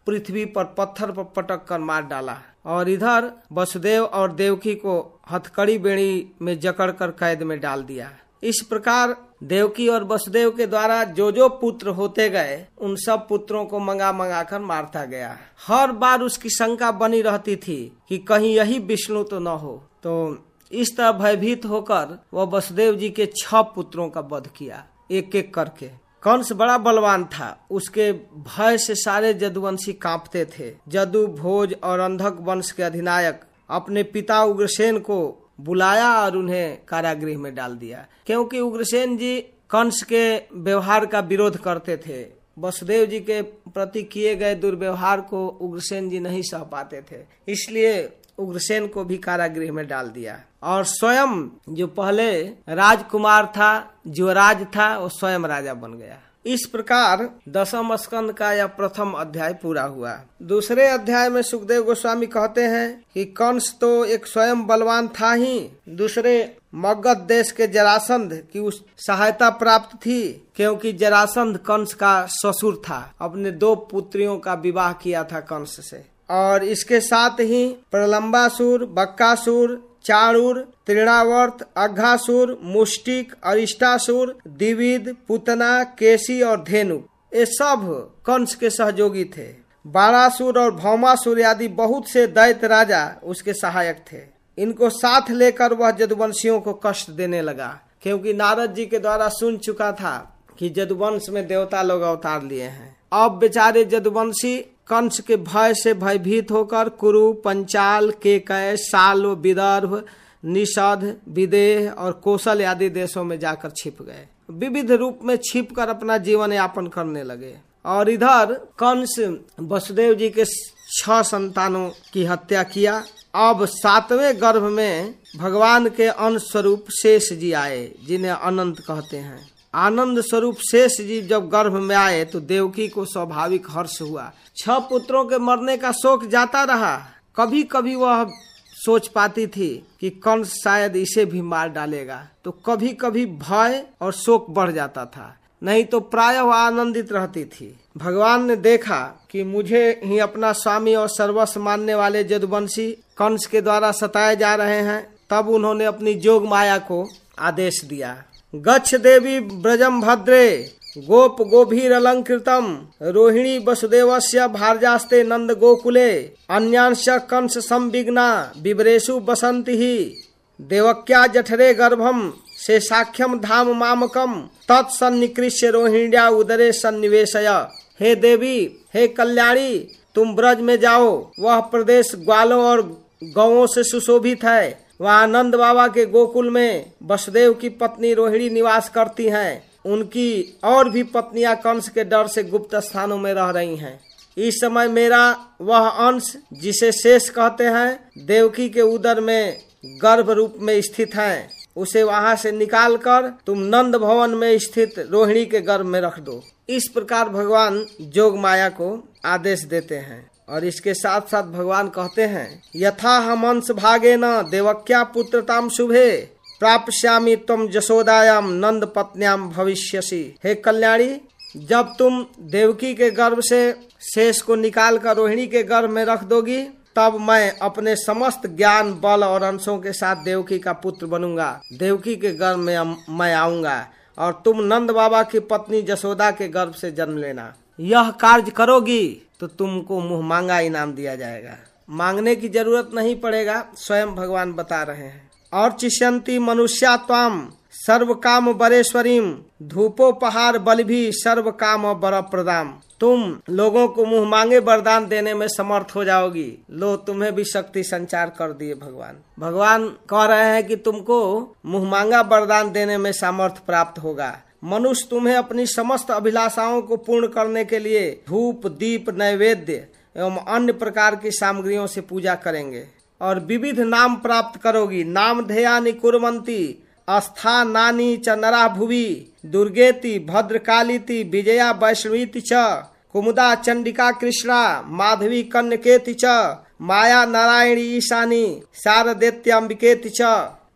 Speaker 1: पृथ्वी पर पत्थर पर पटक कर मार डाला। और इधर वसुदेव और देवकी को हथकड़ी बेड़ी में जकड़ कर कैद में डाल दिया। इस प्रकार देवकी और वसुदेव के द्वारा जो जो पुत्र होते गए, उन सब पुत्रों को मंगा मंगा कर मारता गया। हर बार उसकी शंका बनी रहती थी कि कहीं यही विष्णु तो न हो। तो इस तरह भयभीत होकर वह वसुदेव जी के छह पुत्रों का वध किया एक एक करके। कंस बड़ा बलवान था? उसके भय से सारे जदुवंशी कांपते थे। जदु, भोज और अंधक वंश के अधिनायक अपने पिता उग्रसेन को बुलाया और उन्हें कारागृह में डाल दिया। क्योंकि उग्रसेन जी कंस के व्यवहार का विरोध करते थे। वसुदेव जी के प्रति किए गए दुर्व्यवहार को उग्रसेन जी नहीं सह पाते थे। इसलिए उग्रसेन को भी कारागृह में डाल दिया। और स्वयं जो पहले राजकुमार था जो राज था, वो स्वयं राजा बन गया। इस प्रकार दसम स्कंद का यह प्रथम अध्याय पूरा हुआ। दूसरे अध्याय में सुखदेव गोस्वामी कहते हैं कि कंस तो एक स्वयं बलवान था ही। दूसरे, मगध देश के जरासंध की उस सहायता प्राप्त थी, क्योंकि जरासंध कंस का ससुर था। अपने दो पुत्रियों का विवाह किया था कंस से। और इसके साथ ही प्रलम्बासुर बक्कासुर चाणुर तृणावर्त अघासुर, मुष्टिक, अरिष्टासुर, दिविद, पुतना, केसी और धेनु। ये सब कंस के सहयोगी थे। बारासुर और भौमासुर आदि बहुत से दैत राजा उसके सहायक थे। इनको साथ लेकर वह जदुवंशियों को कष्ट देने लगा, क्योंकि नारद जी के द्वारा सुन चुका था कि जदुवंश में देवता लोग अवतार लिए हैं। अब बेचारे जदुवंशी कंस के भय से भयभीत होकर कुरु, पंचाल के केकय, साल, विदर्भ, निषद, विदेह और कौशल आदि देशों में जाकर छिप गए। विविध रूप में छिप कर अपना जीवन यापन करने लगे। और इधर कंस वसुदेव जी के छह संतानों की हत्या किया। अब सातवें गर्भ में भगवान के अंश स्वरूप शेष जी आए, जिन्हें अनंत कहते हैं। आनंद स्वरूप शेष जी जब गर्भ में आए तो देवकी को स्वाभाविक हर्ष हुआ। छह पुत्रों के मरने का शोक जाता रहा। कभी कभी वह सोच पाती थी कि कंस शायद इसे भी मार डालेगा। तो कभी कभी भय और शोक बढ़ जाता था। नहीं तो प्राय वह आनंदित रहती थी। भगवान ने देखा कि मुझे ही अपना स्वामी और सर्वस्व मानने वाले जदुवंशी कंस के द्वारा सताए जा रहे हैं। तब उन्होंने अपनी जोग माया को आदेश दिया। गच्छ देवी ब्रजम भद्रे गोप गोभीर अलंकृतम रोहिणी वसुदेवस्य भारजास्ते नंद गोकुले अन्यांश कंस संविघ्ना विवरेशु बसंती ही देवक्या जठरे गर्भम से साख्यम धाम मामकम, तत्सन्निकृष्य रोहिण्या उदरे सन्निवेशय। हे देवी, हे कल्याणी, तुम ब्रज में जाओ, वह प्रदेश ग्वालों और गौों से सुशोभित है। वहाँ नंद बाबा के गोकुल में वसुदेव की पत्नी रोहिणी निवास करती हैं। उनकी और भी पत्नियाँ कंस के डर से गुप्त स्थानों में रह रही हैं। इस समय मेरा वह अंश, जिसे शेष कहते हैं, देवकी के उदर में गर्भ रूप में स्थित है। उसे वहाँ से निकाल कर तुम नंद भवन में स्थित रोहिणी के गर्भ में रख दो। इस प्रकार भगवान जोग माया को आदेश देते हैं। और इसके साथ साथ भगवान कहते हैं, यथा हम अंश भागे न, देवक्या पुत्रताम शुभे। प्राप्यामी तुम जसोदायाम नंद पत्न्याम भविष्यसी। हे कल्याणी, जब तुम देवकी के गर्भ से शेष को निकाल कर रोहिणी के गर्भ में रख दोगी, तब मैं अपने समस्त ज्ञान, बल और अंशों के साथ देवकी का पुत्र बनूँगा। देवकी के गर्भ में मैं आऊँगा और तुम नंद बाबा की पत्नी जसोदा के गर्भ से जन्म लेना। यह कार्य करोगी तो तुमको मुँह मांगा इनाम दिया जाएगा। मांगने की ज़रूरत नहीं पड़ेगा, स्वयं भगवान बता रहे हैं। और चिष्यंती मनुष्या सर्व काम बरेश्वरीम, धूपोपहार बल भी सर्व काम बर प्रदाम तुम लोगों को मुँह मांगे वरदान देने में समर्थ हो जाओगी। लो तुम्हें भी शक्ति संचार कर दिए भगवान। भगवान कह रहे हैं कि तुमको मुँह मांगा वरदान देने में सामर्थ प्राप्त होगा। मनुष्य तुम्हें अपनी समस्त अभिलाषाओं को पूर्ण करने के लिए धूप, दीप, नैवेद्य एवं अन्य प्रकार की सामग्रियों से पूजा करेंगे। और विविध नाम प्राप्त करोगी। नाम ध्ययानि कुरमंती अस्था नानी च नरा भुवि, दुर्गेति भद्रकालीति, विजया वैष्णवीति च, कुमुदा चंडिका कृष्णा, माधवी कन्यकेति च, माया नारायणी ईशानी शारदेत्यांबिकेति च।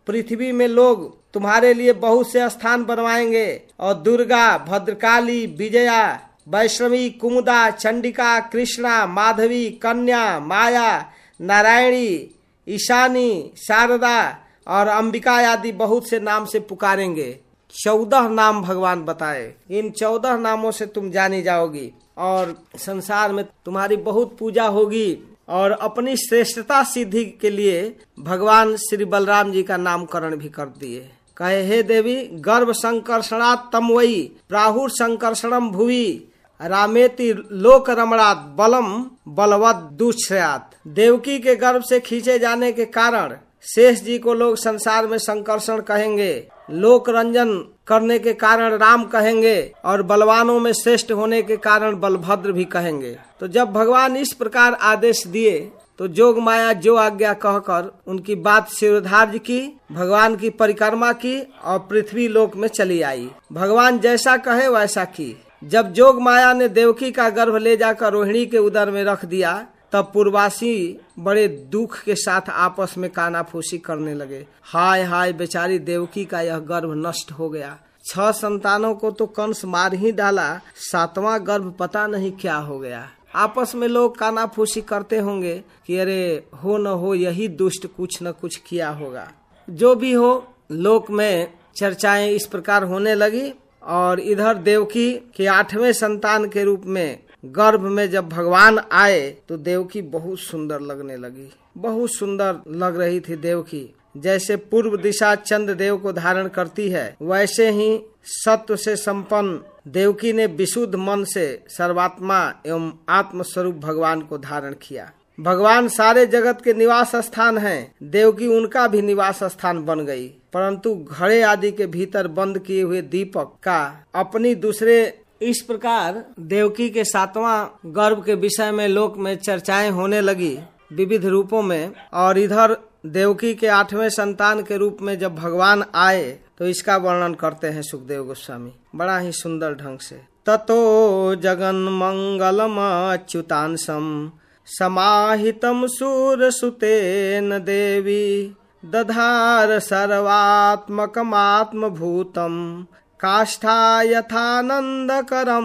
Speaker 1: पृथ्वी में लोग तुम्हारे लिए बहुत से स्थान बनवाएँगे। और दुर्गा, भद्रकाली, विजया, वैष्णवी, कुमुदा, चंडिका, कृष्णा, माधवी, कन्या, माया, नारायणी, ईशानी, शारदा और अंबिका आदि बहुत से नाम से पुकारेंगे। चौदह नाम भगवान बताए। इन चौदह नामों से तुम जानी जाओगी और संसार में तुम्हारी बहुत पूजा होगी और अपनी श्रेष्ठता सिद्धि के लिए भगवान श्री बलराम जी का नामकरण भी कर दिए। कहे हे देवी, गर्भ संकर्षणा तमवई प्राहुर संकर्षणम भुवि। रामेति लोक रमणात बलम, बलवत दुश्रयात। देवकी के गर्भ से खींचे जाने के कारण शेष जी को लोग संसार में संकर्षण कहेंगे। लोक रंजन करने के कारण राम कहेंगे और बलवानों में श्रेष्ठ होने के कारण बलभद्र भी कहेंगे। तो जब भगवान इस प्रकार आदेश दिए तो जोग माया, जो आज्ञा कहकर उनकी बात शिवधार्य की, भगवान की परिक्रमा की और पृथ्वी लोक में चली आई। भगवान जैसा कहे वैसा की। जब जोग माया ने देवकी का गर्भ ले जाकर रोहिणी के उदर में रख दिया, तब पूर्वासी बड़े दुख के साथ आपस में कानाफूसी करने लगे। हाय हाय बेचारी देवकी का यह गर्भ नष्ट हो गया। छह संतानों को तो कंस मार ही डाला, सातवां गर्भ पता नहीं क्या हो गया। आपस में लोग कानाफूसी करते होंगे कि अरे हो न हो, यही दुष्ट कुछ न कुछ किया होगा। जो भी हो, लोक में चर्चाएँ इस प्रकार होने लगी और इधर देवकी के आठवें संतान के रूप में गर्भ में जब भगवान आए तो देवकी बहुत सुंदर लगने लगी। बहुत सुंदर लग रही थी देवकी। जैसे पूर्व दिशा चंद्र देव को धारण करती है, वैसे ही सत्व से संपन्न देवकी ने विशुद्ध मन से सर्वात्मा एवं आत्म स्वरूप भगवान को धारण किया। भगवान सारे जगत के निवास स्थान हैं। देवकी उनका भी निवास स्थान बन गई। परंतु घड़े आदि के भीतर बंद किए हुए दीपक का अपनी दूसरे इस प्रकार देवकी के सातवां गर्भ के विषय में लोक में चर्चाएँ होने लगी। विविध रूपों में और इधर देवकी के आठवें संतान के रूप में जब भगवान आए तो इसका वर्णन करते हैं सुखदेव गोस्वामी। बड़ा ही सुंदर ढंग से। ततो जगन मंगलम अच्युतांसम समाहितम सूर सुतेन देवी, दधार सर्वात्मकमात्मभूतम काष्ठा यथानंद करम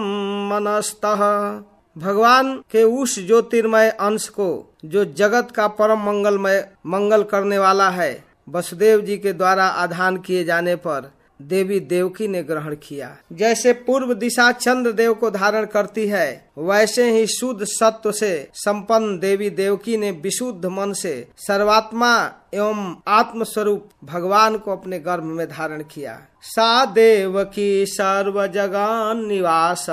Speaker 1: मनस्त। भगवान के उस ज्योतिर्मय अंश को, जो जगत का परम मंगलमय, मंगल करने वाला है वसुदेव जी के द्वारा आधान किए जाने पर देवी देवकी ने ग्रहण किया। जैसे पूर्व दिशा चंद्र देव को धारण करती है, वैसे ही शुद्ध सत्व से संपन्न देवी देवकी ने विशुद्ध मन से सर्वात्मा एवं आत्म स्वरूप भगवान को अपने गर्भ में धारण किया। सा देव की सर्व जगान निवास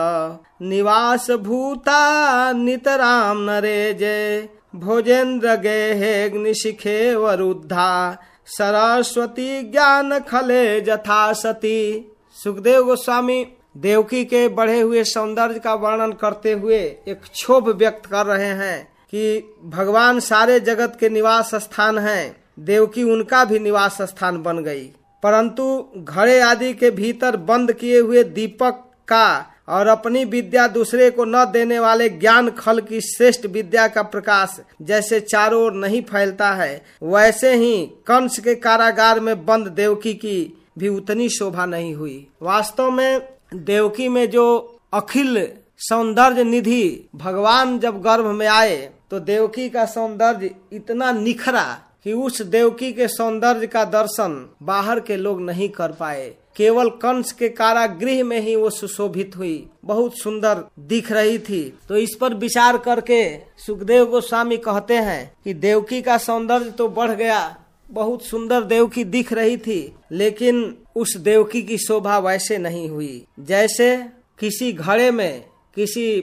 Speaker 1: निवास भूता नितराम नरे जय भोजेन्द्र गे शिखे वरुद्धा सरस्वती ज्ञान खले जथा सती सुखदेव गोस्वामी देवकी के बढ़े हुए सौंदर्य का वर्णन करते हुए एक क्षोभ व्यक्त कर रहे हैं कि भगवान सारे जगत के निवास स्थान हैं। देवकी उनका भी निवास स्थान बन गई। परंतु घड़े आदि के भीतर बंद किए हुए दीपक का और अपनी विद्या दूसरे को न देने वाले ज्ञान खल की श्रेष्ठ विद्या का प्रकाश जैसे चारों ओर नहीं फैलता है, वैसे ही कंस के कारागार में बंद देवकी की भी उतनी शोभा नहीं हुई। वास्तव में देवकी में जो अखिल सौंदर्य निधि भगवान जब गर्भ में आए तो देवकी का सौंदर्य इतना निखरा कि उस देवकी के सौंदर्य का दर्शन बाहर के लोग नहीं कर पाए। केवल कंस के कारागृह में ही वो सुशोभित हुई। बहुत सुंदर दिख रही थी। तो इस पर विचार करके सुखदेव गोस्वामी कहते हैं कि देवकी का सौंदर्य तो बढ़ गया। बहुत सुंदर देवकी दिख रही थी, लेकिन उस देवकी की शोभा वैसे नहीं हुई। जैसे किसी घड़े में, किसी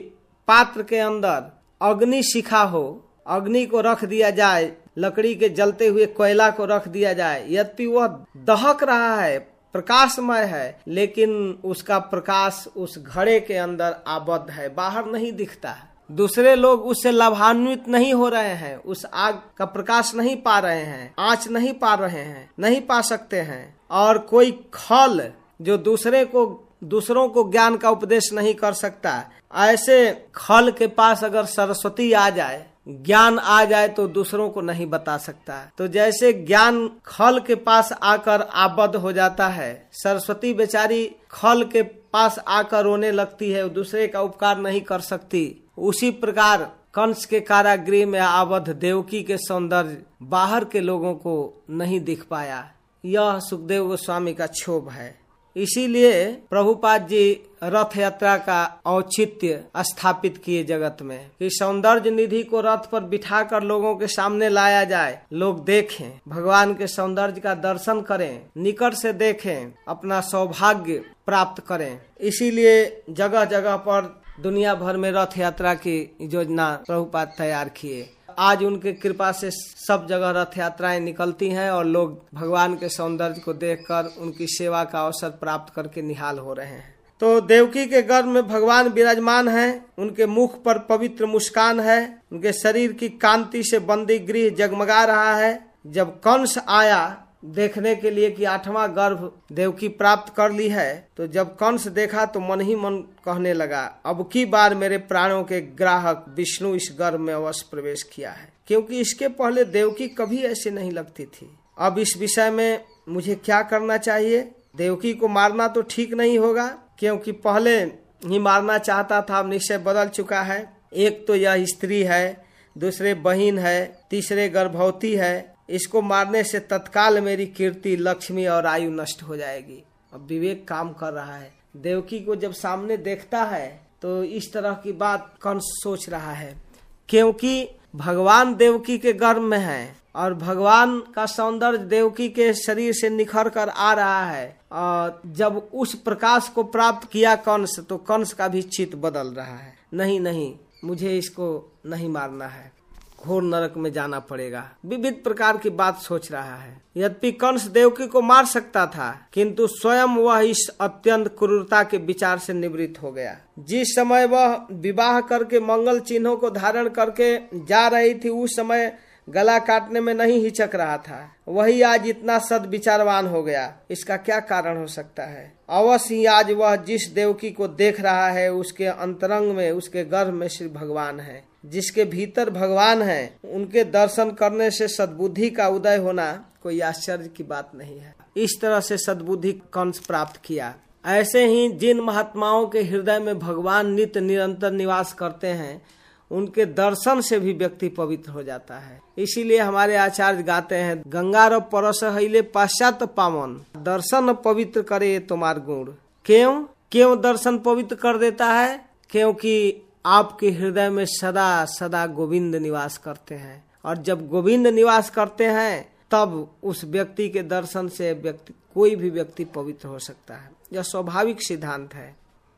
Speaker 1: पात्र के अंदर अग्नि शिखा हो, अग्नि को रख दिया जाए, लकड़ी के जलते हुए कोयला को रख दिया जाए, यद्यपि वह दहक रहा है प्रकाशमय है, लेकिन उसका प्रकाश उस घड़े के अंदर आबद्ध है, बाहर नहीं दिखता है। दूसरे लोग उससे लाभान्वित नहीं हो रहे हैं, उस आग का प्रकाश नहीं पा रहे हैं, आँच नहीं पा रहे हैं, नहीं पा सकते हैं, और कोई खल जो दूसरे को, दूसरों को ज्ञान का उपदेश नहीं कर सकता, ऐसे खल के पास अगर सरस्वती आ जाए ज्ञान आ जाए तो दूसरों को नहीं बता सकता। तो जैसे ज्ञान खल के पास आकर आबद्ध हो जाता है, सरस्वती बेचारी खल के पास आकर रोने लगती है दूसरे का उपकार नहीं कर सकती। उसी प्रकार कंस के कारागृह में आबद्ध देवकी के सौंदर्य बाहर के लोगों को नहीं दिख पाया। यह सुखदेव गोस्वामी का क्षोभ है। इसीलिए प्रभुपाद जी रथ यात्रा का औचित्य स्थापित किए जगत में कि सौंदर्य निधि को रथ पर बिठाकर लोगों के सामने लाया जाए। लोग देखें, भगवान के सौंदर्य का दर्शन करें, निकट से देखें, अपना सौभाग्य प्राप्त करें। इसीलिए जगह जगह पर दुनिया भर में रथ यात्रा की योजना प्रभुपात तैयार किए। आज उनके कृपा से सब जगह रथ यात्राएँ निकलती हैं और लोग भगवान के सौंदर्य को देखकर उनकी सेवा का अवसर प्राप्त करके निहाल हो रहे हैं। तो देवकी के गर्भ में भगवान विराजमान है, उनके मुख पर पवित्र मुस्कान है, उनके शरीर की कांति से बंदी गृह जगमगा रहा है। जब कंस आया, देखने के लिए कि आठवां गर्भ देवकी प्राप्त कर ली है तो जब कंस देखा तो मन ही मन कहने लगा, अब की बार मेरे प्राणों के ग्राहक विष्णु इस गर्भ में अवश्य प्रवेश किया है, क्योंकि इसके पहले देवकी कभी ऐसी नहीं लगती थी। अब इस विषय में मुझे क्या करना चाहिए? देवकी को मारना तो ठीक नहीं होगा क्योंकि पहले ही मारना चाहता था, अब निश्चय बदल चुका है। एक तो यह स्त्री है, दूसरे बहन है, तीसरे गर्भवती है। इसको मारने से तत्काल मेरी कीर्ति, लक्ष्मी और आयु नष्ट हो जाएगी। अब विवेक काम कर रहा है। देवकी को जब सामने देखता है तो इस तरह की बात कंस सोच रहा है। क्योंकि भगवान देवकी के गर्भ में है। और भगवान का सौंदर्य देवकी के शरीर से निखर कर आ रहा है। और जब उस प्रकाश को प्राप्त किया कंस तो कंस का भी चित बदल रहा है। नहीं नहीं, मुझे इसको नहीं मारना है। घोर नरक में जाना पड़ेगा। विविध प्रकार की बात सोच रहा है। यद्यपि कंस देवकी को मार सकता था, किंतु स्वयं वह इस अत्यंत क्रूरता के विचार से निवृत्त हो गया। जिस समय वह विवाह करके मंगल चिन्हों को धारण करके जा रही थी, उस समय गला काटने में नहीं हिचक रहा था। वही आज इतना सद विचारवान हो गया। इसका क्या कारण हो सकता है? अवश्य ही आज वह जिस देवकी को देख रहा है, उसके अंतरंग में, उसके गर्भ में श्री भगवान है। जिसके भीतर भगवान है, उनके दर्शन करने से सद्बुद्धि का उदय होना कोई आश्चर्य की बात नहीं है। इस तरह से सद्बुद्धि कंस प्राप्त किया। ऐसे ही जिन महात्माओं के हृदय में भगवान नित्य निरंतर निवास करते हैं उनके दर्शन से भी व्यक्ति पवित्र हो जाता है। इसीलिए हमारे आचार्य गाते हैं गंगा रो परस हईले पाश्चात पावन दर्शन पवित्र करे तुम्हार गुण। क्यों? क्यों दर्शन पवित्र कर देता है? क्योंकि आपके हृदय में सदा सदा गोविंद निवास करते हैं। और जब गोविंद निवास करते हैं, तब उस व्यक्ति के दर्शन से व्यक्ति, कोई भी व्यक्ति पवित्र हो सकता है। यह स्वाभाविक सिद्धांत है।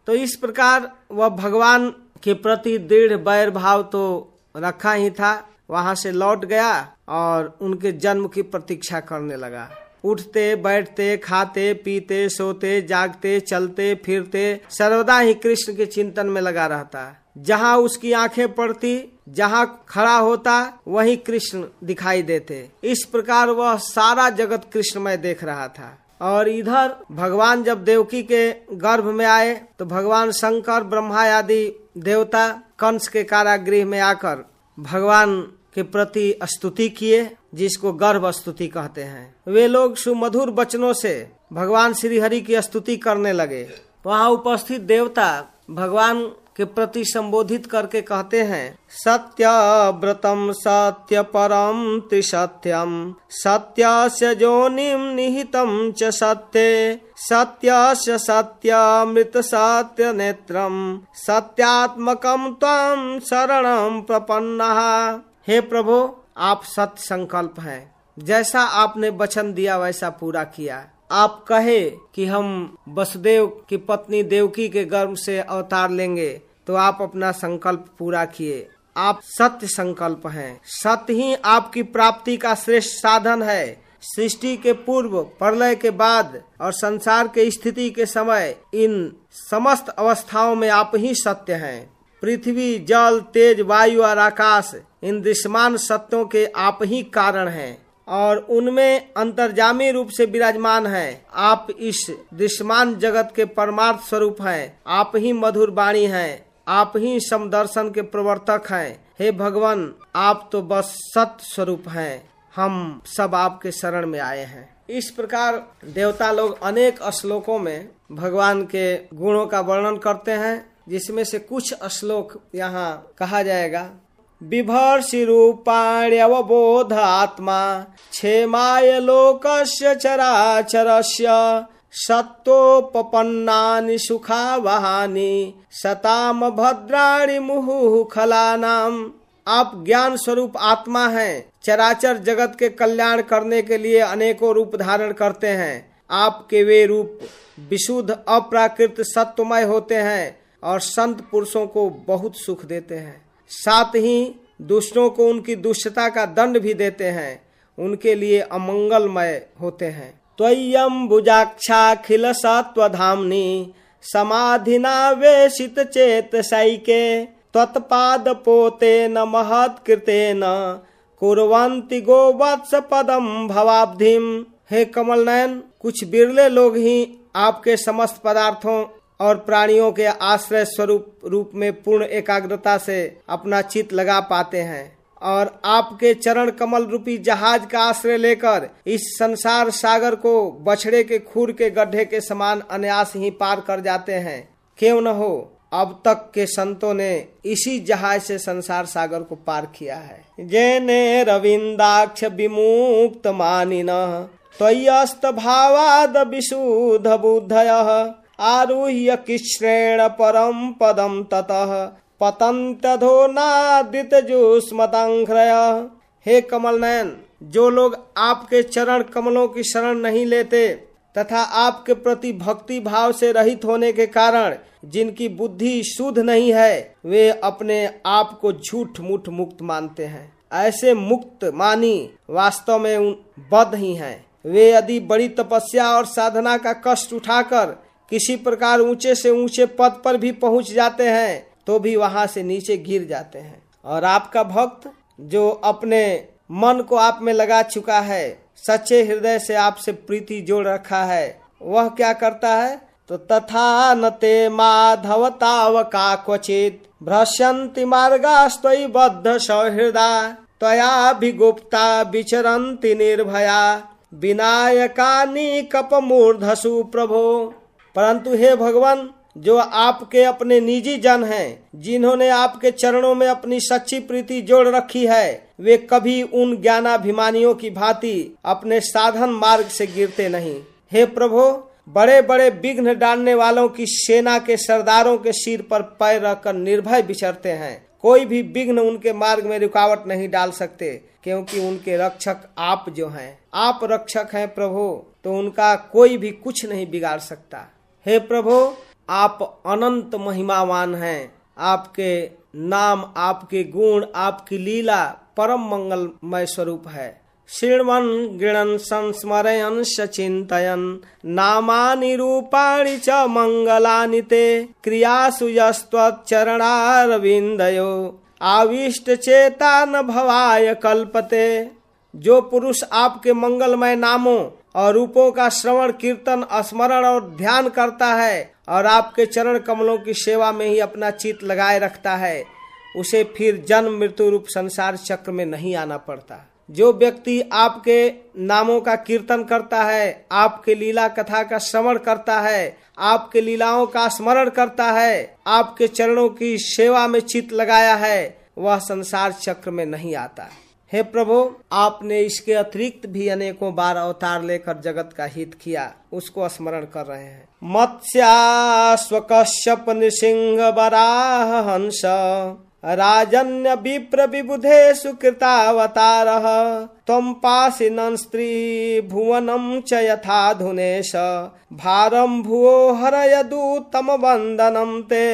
Speaker 1: तो इस प्रकार वह भगवान के प्रति दृढ़ बैर भाव तो रखा ही था, वहाँ से लौट गया और उनके जन्म की प्रतीक्षा करने लगा। उठते, बैठते, खाते, पीते, सोते, जागते, चलते, फिरते, सर्वदा ही कृष्ण के चिंतन में लगा रहता। जहाँ उसकी आँखें पड़ती, जहाँ खड़ा होता, वहीं कृष्ण दिखाई देते। इस प्रकार वह सारा जगत कृष्णमय देख रहा था। और इधर भगवान जब देवकी के गर्भ में आए तो भगवान शंकर, ब्रह्मा आदि देवता कंस के कारागृह में आकर भगवान के प्रति स्तुति किए, जिसको गर्भ स्तुति कहते हैं। वे लोग सुमधुर वचनों से भगवान श्री हरि की स्तुति करने लगे। वहाँ उपस्थित देवता भगवान के प्रति संबोधित करके कहते हैं सत्य व्रतम सत्य परम त्रिसत्यम। सत्य जोनिम निहितम च सत्य। सत्य सत्य सत्य नेत्रम सत्यात्मकम तम शरण प्रपन्न। हे प्रभु, आप सत्य संकल्प हैं। जैसा आपने वचन दिया, वैसा पूरा किया। आप कहे कि हम वसुदेव की पत्नी देवकी के गर्भ से अवतार लेंगे तो आप अपना संकल्प पूरा किए। आप सत्य संकल्प हैं। सत्य ही आपकी प्राप्ति का श्रेष्ठ साधन है। सृष्टि के पूर्व, प्रलय के बाद और संसार के स्थिति के समय, इन समस्त अवस्थाओं में आप ही सत्य हैं। पृथ्वी, जल, तेज, वायु और आकाश, इन दृश्यमान सत्यों के आप ही कारण हैं। और उनमें अंतर्जामी रूप से विराजमान है। आप इस दृश्यमान जगत के परमार्थ स्वरूप हैं। आप ही मधुर वाणी हैं। आप ही समदर्शन के प्रवर्तक हैं। हे भगवान, आप तो बस सत स्वरूप हैं। हम सब आपके शरण में आए हैं। इस प्रकार देवता लोग अनेक श्लोकों में भगवान के गुणों का वर्णन करते हैं, जिसमें से कुछ श्लोक यहाँ कहा जाएगा। बिभर्षि रूपाण्यवबोध आत्मा क्षेमाय लोकस्य चराचरस्य सत्तोपन्नानि सुखावहानि, सताम भद्राणि मुहु खलानाम आप ज्ञान स्वरूप आत्मा हैं। चराचर जगत के कल्याण करने के लिए अनेकों रूप धारण करते हैं। आपके वे रूप विशुद्ध, अप्राकृत, सत्वमय होते हैं और संत पुरुषों को बहुत सुख देते हैं। साथ ही दुष्टों को उनकी दुष्टता का दंड भी देते हैं, उनके लिए अमंगलमय होते हैं। त्वयम भुजाक्षाखिल सत्वधामनी समाधिना वेशित चेत सैके तत्पाद पोते न महत कृतेन कुरवंति गोवत्स पदम भवाब्धिम हे कमल नयन कुछ बिरले लोग ही आपके समस्त पदार्थों और प्राणियों के आश्रय स्वरूप, रूप में पूर्ण एकाग्रता से अपना चित लगा पाते हैं। और आपके चरण कमल रूपी जहाज़ का आश्रय लेकर इस संसार सागर को बछड़े के खूर के गड्ढे के समान अन्यास ही पार कर जाते हैं। क्यों न हो, अब तक के संतों ने इसी जहाज़ से संसार सागर को पार किया है। जैने रविंदाक्ष विमुक्त मानिन त्वयस्त भावाद विशुद्ध बुद्धय। आरुह्य कृष्णेण परम पदम ततः पतंतधो नादित जुस्मतंघ्रय हे कमल नयन, जो लोग आपके चरण कमलों की शरण नहीं लेते, तथा आपके प्रति भक्ति भाव से रहित होने के कारण जिनकी बुद्धि शुद्ध नहीं है, वे अपने आप को झूठ मुठ मुक्त मानते हैं ऐसे मुक्त मानी वास्तव में बद ही हैं। वे यदि बड़ी तपस्या और साधना का कष्ट उठाकर किसी प्रकार ऊँचे से ऊँचे पद पर भी पहुँच जाते हैं तो भी वहाँ से नीचे गिर जाते हैं। और आपका भक्त जो अपने मन को आप में लगा चुका है, सच्चे हृदय से आपसे प्रीति जोड़ रखा है, वह क्या करता है? तो तथा न ते माधव तावका क्वचित भ्रश्यन्ति मार्गास्त्वयि बद्ध सौहृदा तया भी गुप्ता विचरन्ति निर्भया, विनायकानि कपमूर्धसु प्रभो। परंतु हे भगवान, जो आपके अपने निजी जन हैं, जिन्होंने आपके चरणों में अपनी सच्ची प्रीति जोड़ रखी है, वे कभी उन ज्ञानाभिमानियों की भांति अपने साधन मार्ग से गिरते नहीं। हे प्रभु बड़े बड़े विघ्न डालने वालों की सेना के सरदारों के सिर पर पैर रखकर निर्भय विचरते हैं। कोई भी विघ्न उनके मार्ग में रुकावट नहीं डाल सकते, क्योंकि उनके रक्षक आप जो हैं। आप रक्षक हैं प्रभु तो उनका कोई भी कुछ नहीं बिगाड़ सकता। हे प्रभु, आप अनंत महिमावान हैं। आपके नाम, आपके गुण, आपकी लीला परम मंगलमय स्वरूप है। शृण्वन गृणन संस्मरयन सचिन्तयन नामानि रूपाणि च मङ्गलानि ते, क्रियासु यस्त्वच्चरणारविन्दयो। आविष्ट चेता भवाय कल्पते। जो पुरुष आपके मंगलमय नामों और रूपों का श्रवण, कीर्तन, स्मरण और ध्यान करता है और आपके चरण कमलों की सेवा में ही अपना चित लगाए रखता है। उसे फिर जन्म, मृत्यु रूप संसार चक्र में नहीं आना पड़ता। जो व्यक्ति आपके नामों का कीर्तन करता है, आपके लीला कथा का श्रवण करता है, आपके लीलाओं का स्मरण करता है, आपके चरणों की सेवा में चित लगाया है, वह संसार चक्र में नहीं आता। हे प्रभु, आपने इसके अतिरिक्त भी अनेकों बार अवतार लेकर जगत का हित किया, उसको स्मरण कर रहे हैं। मत्स्या स्वकश्यप नृसिंह बराह हंस राजन्य विप्र विबुधे सुकृतावतार तम पासिन स्त्री भुवनम च यथा धुनेश भारम भुवो हरय दूतम वंदनम ते।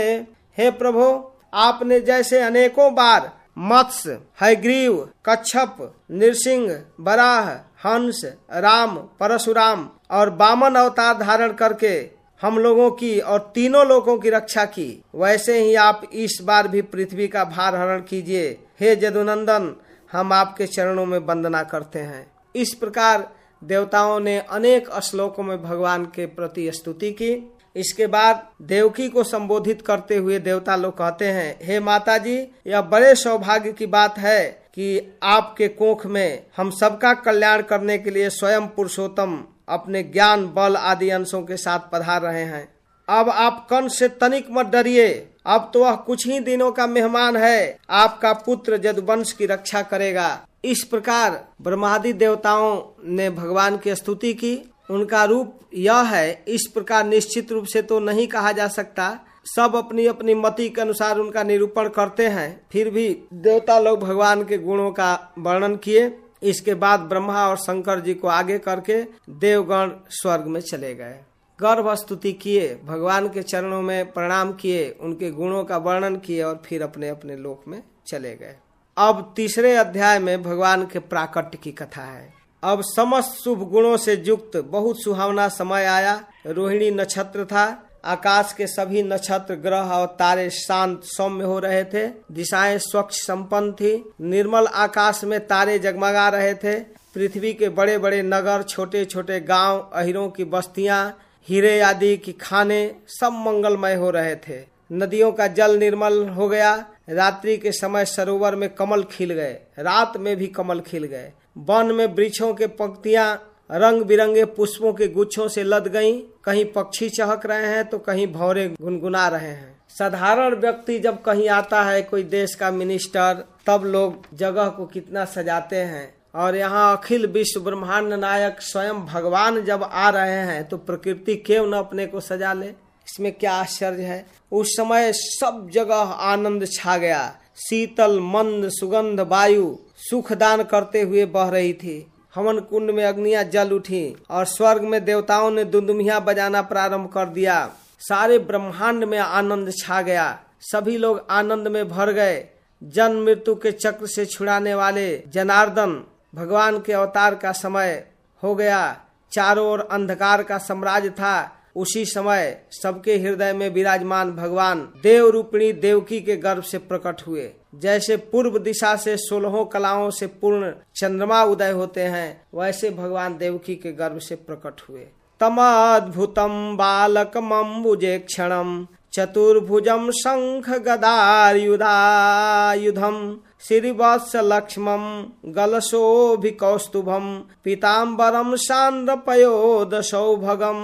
Speaker 1: हे प्रभु, आपने जैसे अनेकों बार मत्स्य हैग्रीव, कच्छप, नृसिंह, बराह, हंस, राम, परशुराम और बामन अवतार धारण करके हम लोगों की और तीनों लोगों की रक्षा की। वैसे ही आप इस बार भी पृथ्वी का भार हरण कीजिए। हे जदुनंदन, हम आपके चरणों में वंदना करते हैं। इस प्रकार देवताओं ने अनेक श्लोकों में भगवान के प्रति स्तुति की। इसके बाद देवकी को संबोधित करते हुए देवता लोग कहते हैं, हे माता जी यह बड़े सौभाग्य की बात है कि आपके कोख में हम सबका कल्याण करने के लिए स्वयं पुरुषोत्तम अपने ज्ञान, बल आदि अंशों के साथ पधार रहे हैं। अब आप कन से तनिक मत डरिए। अब तो वह कुछ ही दिनों का मेहमान है। आपका पुत्र जदुवंश की रक्षा करेगा। इस प्रकार ब्रह्मादि देवताओं ने भगवान की स्तुति की उनका रूप यह है, इस प्रकार निश्चित रूप से तो नहीं कहा जा सकता। सब अपनी अपनी मति के अनुसार उनका निरूपण करते हैं, फिर भी देवता लोग भगवान के गुणों का वर्णन किए। इसके बाद ब्रह्मा और शंकर जी को आगे करके देवगण स्वर्ग में चले गए। गर्भ स्तुति किए, भगवान के चरणों में प्रणाम किए, उनके गुणों का वर्णन किए और फिर अपने अपने लोक में चले गए। अब तीसरे अध्याय में भगवान के प्राकट्य की कथा है। अब समस्त शुभ गुणों से युक्त बहुत सुहावना समय आया। रोहिणी नक्षत्र था। आकाश के सभी नक्षत्र ग्रह और तारे शांत, सौम्य हो रहे थे। दिशाएँ स्वच्छ संपन्न थी। निर्मल आकाश में तारे जगमगा रहे थे। पृथ्वी के बड़े बड़े नगर छोटे छोटे गाँव, अहिरों की बस्तियाँ, हीरे आदि की खाने सब मंगलमय हो रहे थे। नदियों का जल निर्मल हो गया। रात्रि के समय सरोवर में कमल खिल गए। रात में भी कमल खिल गए। वन में वृक्षों के पंक्तियाँ रंग बिरंगे पुष्पों के गुच्छों से लद गईं, कहीं पक्षी चहक रहे हैं तो कहीं भौरे गुनगुना रहे हैं। साधारण व्यक्ति जब कहीं आता है कोई देश का मिनिस्टर तब लोग जगह को कितना सजाते हैं। और यहाँ अखिल विश्व ब्रह्मांड नायक स्वयं भगवान जब आ रहे हैं तो प्रकृति क्यों न अपने को सजा ले? इसमें क्या आश्चर्य है? उस समय सब जगह आनंद छा गया। शीतल मंद सुगंध वायु। सुख दान करते हुए बह रही थी। हवन कुंड में अग्निया जल उठी और स्वर्ग में देवताओं ने दुदुमिया बजाना प्रारंभ कर दिया। सारे ब्रह्मांड में आनंद छा गया। सभी लोग आनंद में भर गए। जन्म मृत्यु के चक्र से छुड़ाने वाले जनार्दन भगवान के अवतार का समय हो गया। चारों ओर अंधकार का साम्राज्य था। उसी समय सबके हृदय में विराजमान भगवान देव रूपिणी देवकी के गर्भ से प्रकट हुए। जैसे पूर्व दिशा से सोलहों कलाओं से पूर्ण चंद्रमा उदय होते हैं, वैसे भगवान देवकी के गर्भ से प्रकट हुए। तमद्भुतम बालक मम्बुजे क्षणम चतुर्भुजम शंख गदायुधायुधम श्रीवत्स लक्ष्मम गलशोभिकौस्तुभम पीताम्बरम सांद्र पयोद सौभगम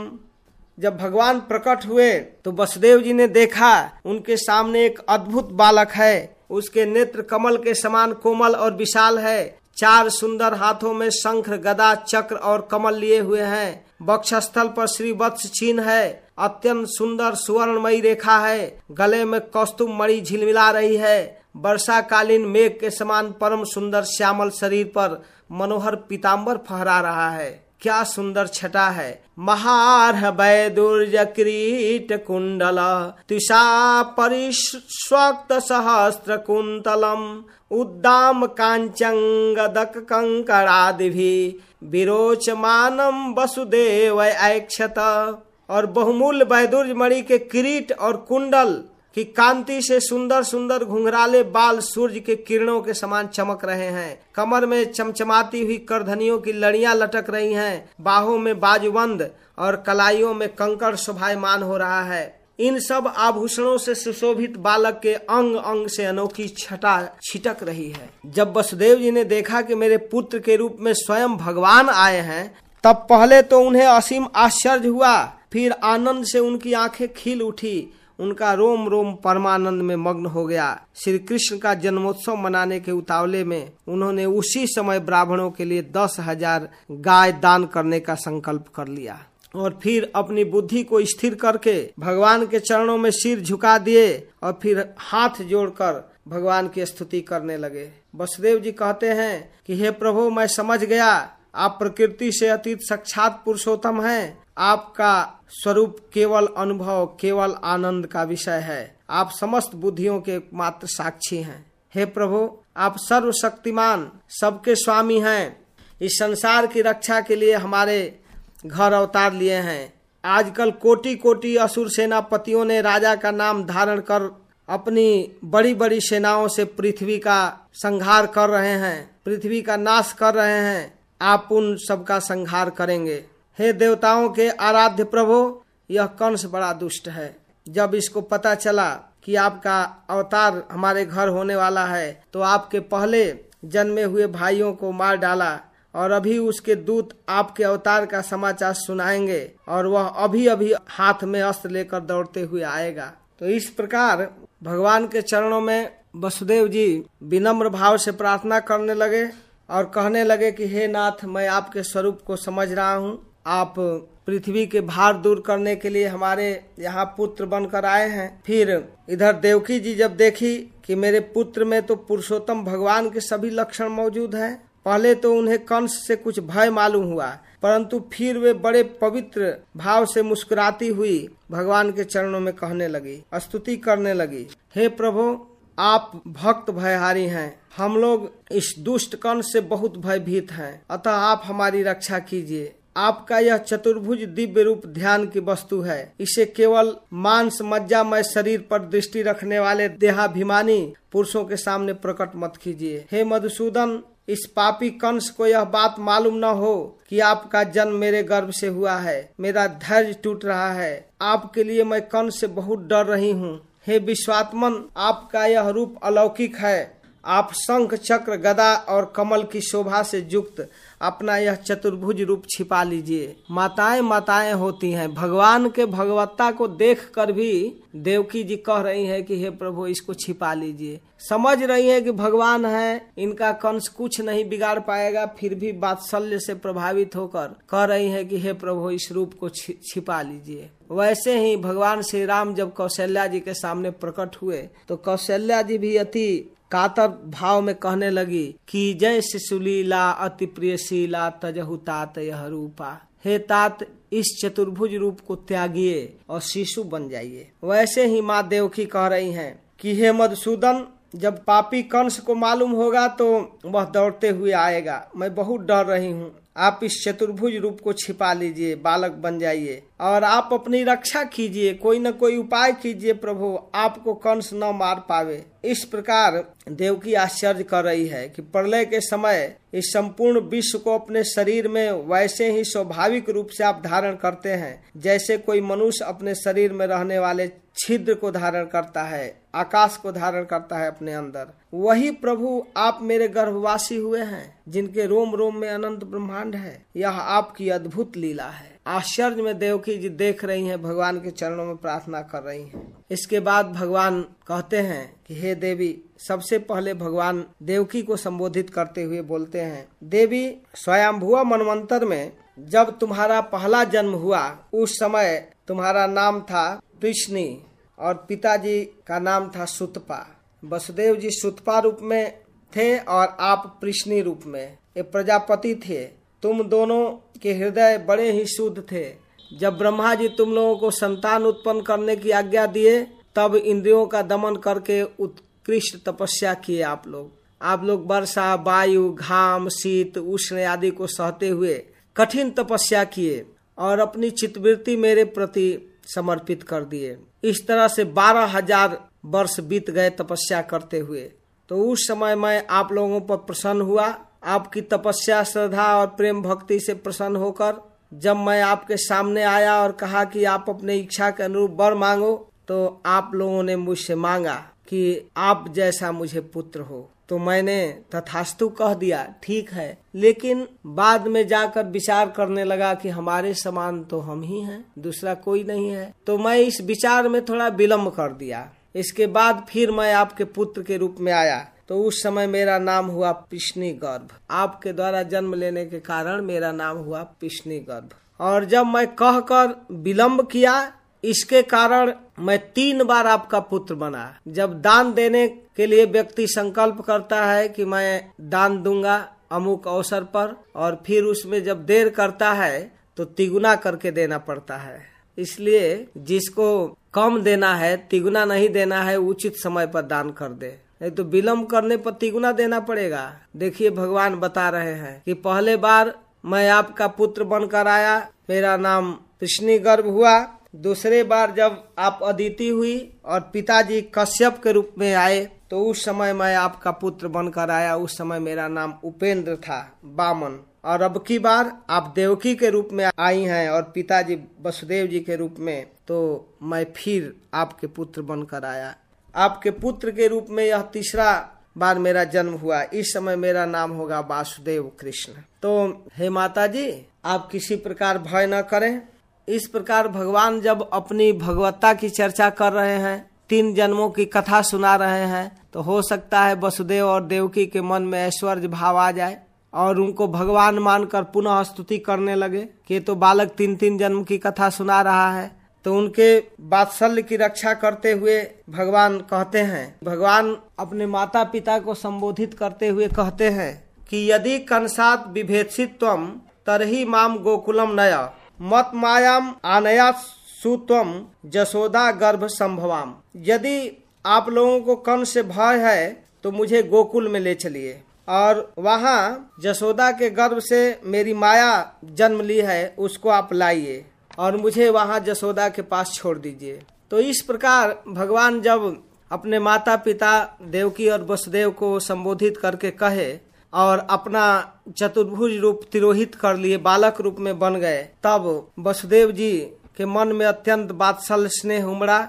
Speaker 1: जब भगवान प्रकट हुए तो वसुदेव जी ने देखा, उनके सामने एक अद्भुत बालक है। उसके नेत्र कमल के समान कोमल और विशाल है। चार सुंदर हाथों में शंख, गदा, चक्र और कमल लिए हुए हैं। बक्षस्थल पर श्री वत्स चिन्ह है। अत्यंत सुंदर सुवर्णमयी रेखा है। गले में कौस्तुम मणि झिलमिला रही है। वर्षा कालीन मेघ के समान परम सुंदर श्यामल शरीर पर मनोहर पीताम्बर फहरा रहा है। क्या सुंदर छटा है। महार वैदुर्ज क्रीट कुंडल तुषा परिस्वक्त सहस्त्र कुंतलम, उद्दाम कांचंगदक कंकरादि विरोचमानम वसुदेव ऐक्षत और बहुमूल्य वैदुर्ज मणि के किरीट और कुंडल की कांति से सुंदर सुंदर घुंघराले बाल सूर्य के किरणों के समान चमक रहे हैं। कमर में चमचमाती हुई करधनियों की लड़ियाँ लटक रही हैं। बाहों में बाजूबंद और कलाइयों में कंकड़ शोभायमान हो रहा है। इन सब आभूषणों से सुशोभित बालक के अंग अंग से अनोखी छटा छिटक रही है। जब वसुदेव जी ने देखा कि मेरे पुत्र के रूप में स्वयं भगवान आए हैं, तब पहले तो उन्हें असीम आश्चर्य हुआ। फिर आनंद से उनकी आँखें खिल उठी उनका रोम रोम परमानंद में मग्न हो गया। श्री कृष्ण का जन्मोत्सव मनाने के उतावले में उन्होंने उसी समय ब्राह्मणों के लिए दस हज़ार गाय दान करने का संकल्प कर लिया। और फिर अपनी बुद्धि को स्थिर करके भगवान के चरणों में सिर झुका दिए और फिर हाथ जोड़कर भगवान की स्तुति करने लगे। वसुदेव जी कहते हैं कि, हे प्रभु, मैं समझ गया, आप प्रकृति से अतीत साक्षात पुरुषोत्तम हैं। आपका स्वरूप केवल अनुभव, केवल आनंद का विषय है। आप समस्त बुद्धियों के मात्र साक्षी हैं। हे प्रभु, आप सर्वशक्तिमान, सबके स्वामी हैं। इस संसार की रक्षा के लिए हमारे घर अवतार लिए हैं। आजकल कोटि कोटि असुर सेनापतियों ने राजा का नाम धारण कर अपनी बड़ी बड़ी सेनाओं से पृथ्वी का संहार कर रहे हैं। पृथ्वी का नाश कर रहे हैं। आप उन सबका संहार करेंगे। हे देवताओं के आराध्य प्रभु, यह कंस बड़ा दुष्ट है। जब इसको पता चला कि आपका अवतार हमारे घर होने वाला है तो आपके पहले जन्मे हुए भाइयों को मार डाला और अभी उसके दूत आपके अवतार का समाचार सुनाएँगे और वह अभी अभी हाथ में अस्त्र लेकर दौड़ते हुए आएगा। तो इस प्रकार भगवान के चरणों में वसुदेव जी विनम्र भाव से प्रार्थना करने लगे और कहने लगे कि, हे नाथ, मैं आपके स्वरूप को समझ रहा हूँ। आप पृथ्वी के भार दूर करने के लिए हमारे यहाँ पुत्र बनकर आए हैं। फिर इधर देवकी जी जब देखी कि मेरे पुत्र में तो पुरुषोत्तम भगवान के सभी लक्षण मौजूद हैं, पहले तो उन्हें कंस से कुछ भय मालूम हुआ, परंतु फिर वे बड़े पवित्र भाव से मुस्कुराती हुई भगवान के चरणों में कहने लगी, स्तुति करने लगी, हे प्रभु, आप भक्त भयहारी हैं। हम लोग इस दुष्ट कंस से बहुत भयभीत हैं। अतः आप हमारी रक्षा कीजिए। आपका यह चतुर्भुज दिव्य रूप ध्यान की वस्तु है। इसे केवल मांस मज्जामय शरीर पर दृष्टि रखने वाले देहाभिमानी पुरुषों के सामने प्रकट मत कीजिए। हे मधुसूदन, इस पापी कंस को यह बात मालूम न हो कि आपका जन्म मेरे गर्भ से हुआ है। मेरा धैर्य टूट रहा है। आपके लिए मैं कंस से बहुत डर रही हूँ। हे विश्वात्मन, आपका यह रूप अलौकिक है। आप शंख, चक्र, गदा और कमल की शोभा से युक्त अपना यह चतुर्भुज रूप छिपा लीजिए। माताएँ माताएँ होती हैं। भगवान के भगवत्ता को देख कर भी देवकी जी कह रही है कि, हे प्रभु, इसको छिपा लीजिए। समझ रही है कि भगवान है, इनका कंस कुछ नहीं बिगाड़ पाएगा, फिर भी बात्सल्य से प्रभावित होकर कह रही है कि, हे प्रभु, इस रूप को छिपा लीजिए। वैसे ही भगवान श्री राम जब कौशल्या जी के सामने प्रकट हुए तो कौशल्या जी भी अति कातर भाव में कहने लगी कि जय शिशुलीला अति प्रिय शीला, तजहु तात यह रूपा। हे तात, इस चतुर्भुज रूप को त्यागिए और शिशु बन जाइए। वैसे ही माँ देवकी कह रही हैं कि हे मधुसूदन, जब पापी कंस को मालूम होगा तो वह दौड़ते हुए आएगा। मैं बहुत डर रही हूँ। आप इस चतुर्भुज रूप को छिपा लीजिए, बालक बन जाइए। और आप अपनी रक्षा कीजिए, कोई न कोई उपाय कीजिए प्रभु, आपको कंस न मार पावे। इस प्रकार देव की आश्चर्य कर रही है कि प्रलय के समय इस संपूर्ण विश्व को अपने शरीर में वैसे ही स्वाभाविक रूप से आप धारण करते हैं, जैसे कोई मनुष्य अपने शरीर में रहने वाले छिद्र को धारण करता है, आकाश को धारण करता है अपने अंदर। वही प्रभु आप मेरे गर्भवासी हुए हैं, जिनके रोम रोम में अनंत ब्रह्मांड है। यह आपकी अद्भुत लीला है। आश्चर्य में देवकी जी देख रही हैं, भगवान के चरणों में प्रार्थना कर रही हैं। इसके बाद भगवान कहते हैं कि, हे देवी, सबसे पहले भगवान देवकी को संबोधित करते हुए बोलते हैं, देवी, स्वयंभुआ मनवंतर में जब तुम्हारा पहला जन्म हुआ, उस समय तुम्हारा नाम था कृष्णी और पिताजी का नाम था सुतपा। वसुदेव जी सुतपा रूप में थे और आप कृष्णी रूप में। ये प्रजापति थे। तुम दोनों के हृदय बड़े ही शुद्ध थे। जब ब्रह्मा जी तुम लोगों को संतान उत्पन्न करने की आज्ञा दिए, तब इंद्रियों का दमन करके उत्कृष्ट तपस्या किए आप लोग। आप लोग वर्षा, वायु, घाम, शीत, उष्ण आदि को सहते हुए कठिन तपस्या किए और अपनी चित्तवृत्ति मेरे प्रति समर्पित कर दिए। इस तरह से बारह हज़ार वर्ष बीत गए तपस्या करते हुए। तो उस समय मैं आप लोगों पर प्रसन्न हुआ। आपकी तपस्या, श्रद्धा और प्रेम भक्ति से प्रसन्न होकर जब मैं आपके सामने आया और कहा कि आप अपने इच्छा के अनुरूप वर मांगो तो आप लोगों ने मुझसे मांगा कि आप जैसा मुझे पुत्र हो। तो मैंने तथास्तु कह दिया, ठीक है। लेकिन बाद में जाकर विचार करने लगा कि हमारे समान तो हम ही हैं, दूसरा कोई नहीं है। तो मैं इस विचार में थोड़ा विलम्ब कर दिया। इसके बाद फिर मैं आपके पुत्र के रूप में आया। तो उस समय मेरा नाम हुआ पिष्णी गर्भ आपके द्वारा जन्म लेने के कारण मेरा नाम हुआ पिष्णी गर्भ और जब मैं कहकर विलम्ब किया, इसके कारण मैं तीन बार आपका पुत्र बना। जब दान देने के लिए व्यक्ति संकल्प करता है कि मैं दान दूँगा अमुक अवसर पर, और फिर उसमें जब देर करता है तो तिगुना करके देना पड़ता है। इसलिए जिसको कम देना है, तिगुना नहीं देना है, उचित समय पर दान कर दे। नहीं तो विलम्ब करने पर तिगुना देना पड़ेगा। देखिए, भगवान बता रहे हैं कि पहले बार मैं आपका पुत्र बनकर आया। मेरा नाम कृष्णी गर्भ हुआ। दूसरे बार जब आप अदिति हुई और पिताजी कश्यप के रूप में आए तो उस समय मैं आपका पुत्र बनकर आया। उस समय मेरा नाम उपेंद्र था, बामन। और अब की बार आप देवकी के रूप में आई हैं और पिताजी वसुदेव जी के रूप में तो मैं फिर आपके पुत्र बनकर आया। आपके पुत्र के रूप में यह तीसरा बार मेरा जन्म हुआ। इस समय मेरा नाम होगा वासुदेव कृष्ण। तो हे माता जी आप किसी प्रकार भय न करें। इस प्रकार भगवान जब अपनी भगवत्ता की चर्चा कर रहे हैं, तीन जन्मों की कथा सुना रहे हैं तो हो सकता है वसुदेव और देवकी के मन में ऐश्वर्य भाव आ जाए और उनको भगवान मानकर पुनः स्तुति करने लगे कि तो बालक तीन तीन जन्म की कथा सुना रहा है। तो उनके बात्सल्य की रक्षा करते हुए भगवान कहते हैं, भगवान अपने माता पिता को संबोधित करते हुए कहते हैं कि यदि कंसात विभेदसित तम तरही माम गोकुलम नया। मत मायाम आनया सुत्वम जसोदा गर्भ संभवाम। यदि आप लोगों को कन से भय है तो मुझे गोकुल में ले चलिए। और वहाँ जसोदा के गर्भ से मेरी माया जन्म ली है, उसको आप लाइए और मुझे वहाँ जसोदा के पास छोड़ दीजिए। तो इस प्रकार भगवान जब अपने माता पिता देवकी और वसुदेव को संबोधित करके कहे और अपना चतुर्भुज रूप तिरोहित कर लिए, बालक रूप में बन गए। तब वसुदेव जी के मन में अत्यंत बात्सल स्नेह उमड़ा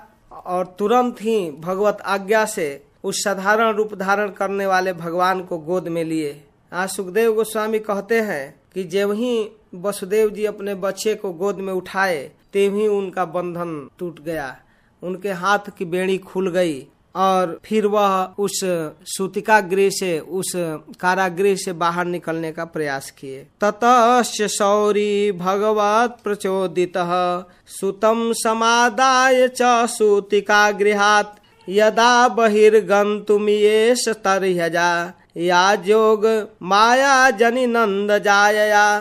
Speaker 1: और तुरंत ही भगवत आज्ञा से उस साधारण रूप धारण करने वाले भगवान को गोद में लिए। आज सुखदेव गोस्वामी कहते हैं कि जब ही वसुदेव जी अपने बच्चे को गोद में उठाए तेवही उनका बंधन टूट गया। उनके हाथ की बेड़ी खुल गई। और फिर वह उस सूतिका गृह से, उस कारागृह से बाहर निकलने का प्रयास किए। ततश्च शौरी भगवत प्रचोदित सुतम समादाय च सूतिका गृहात यदा बहिर्गंतुमियेश तरहजा या जोग माया जनि नंद जाया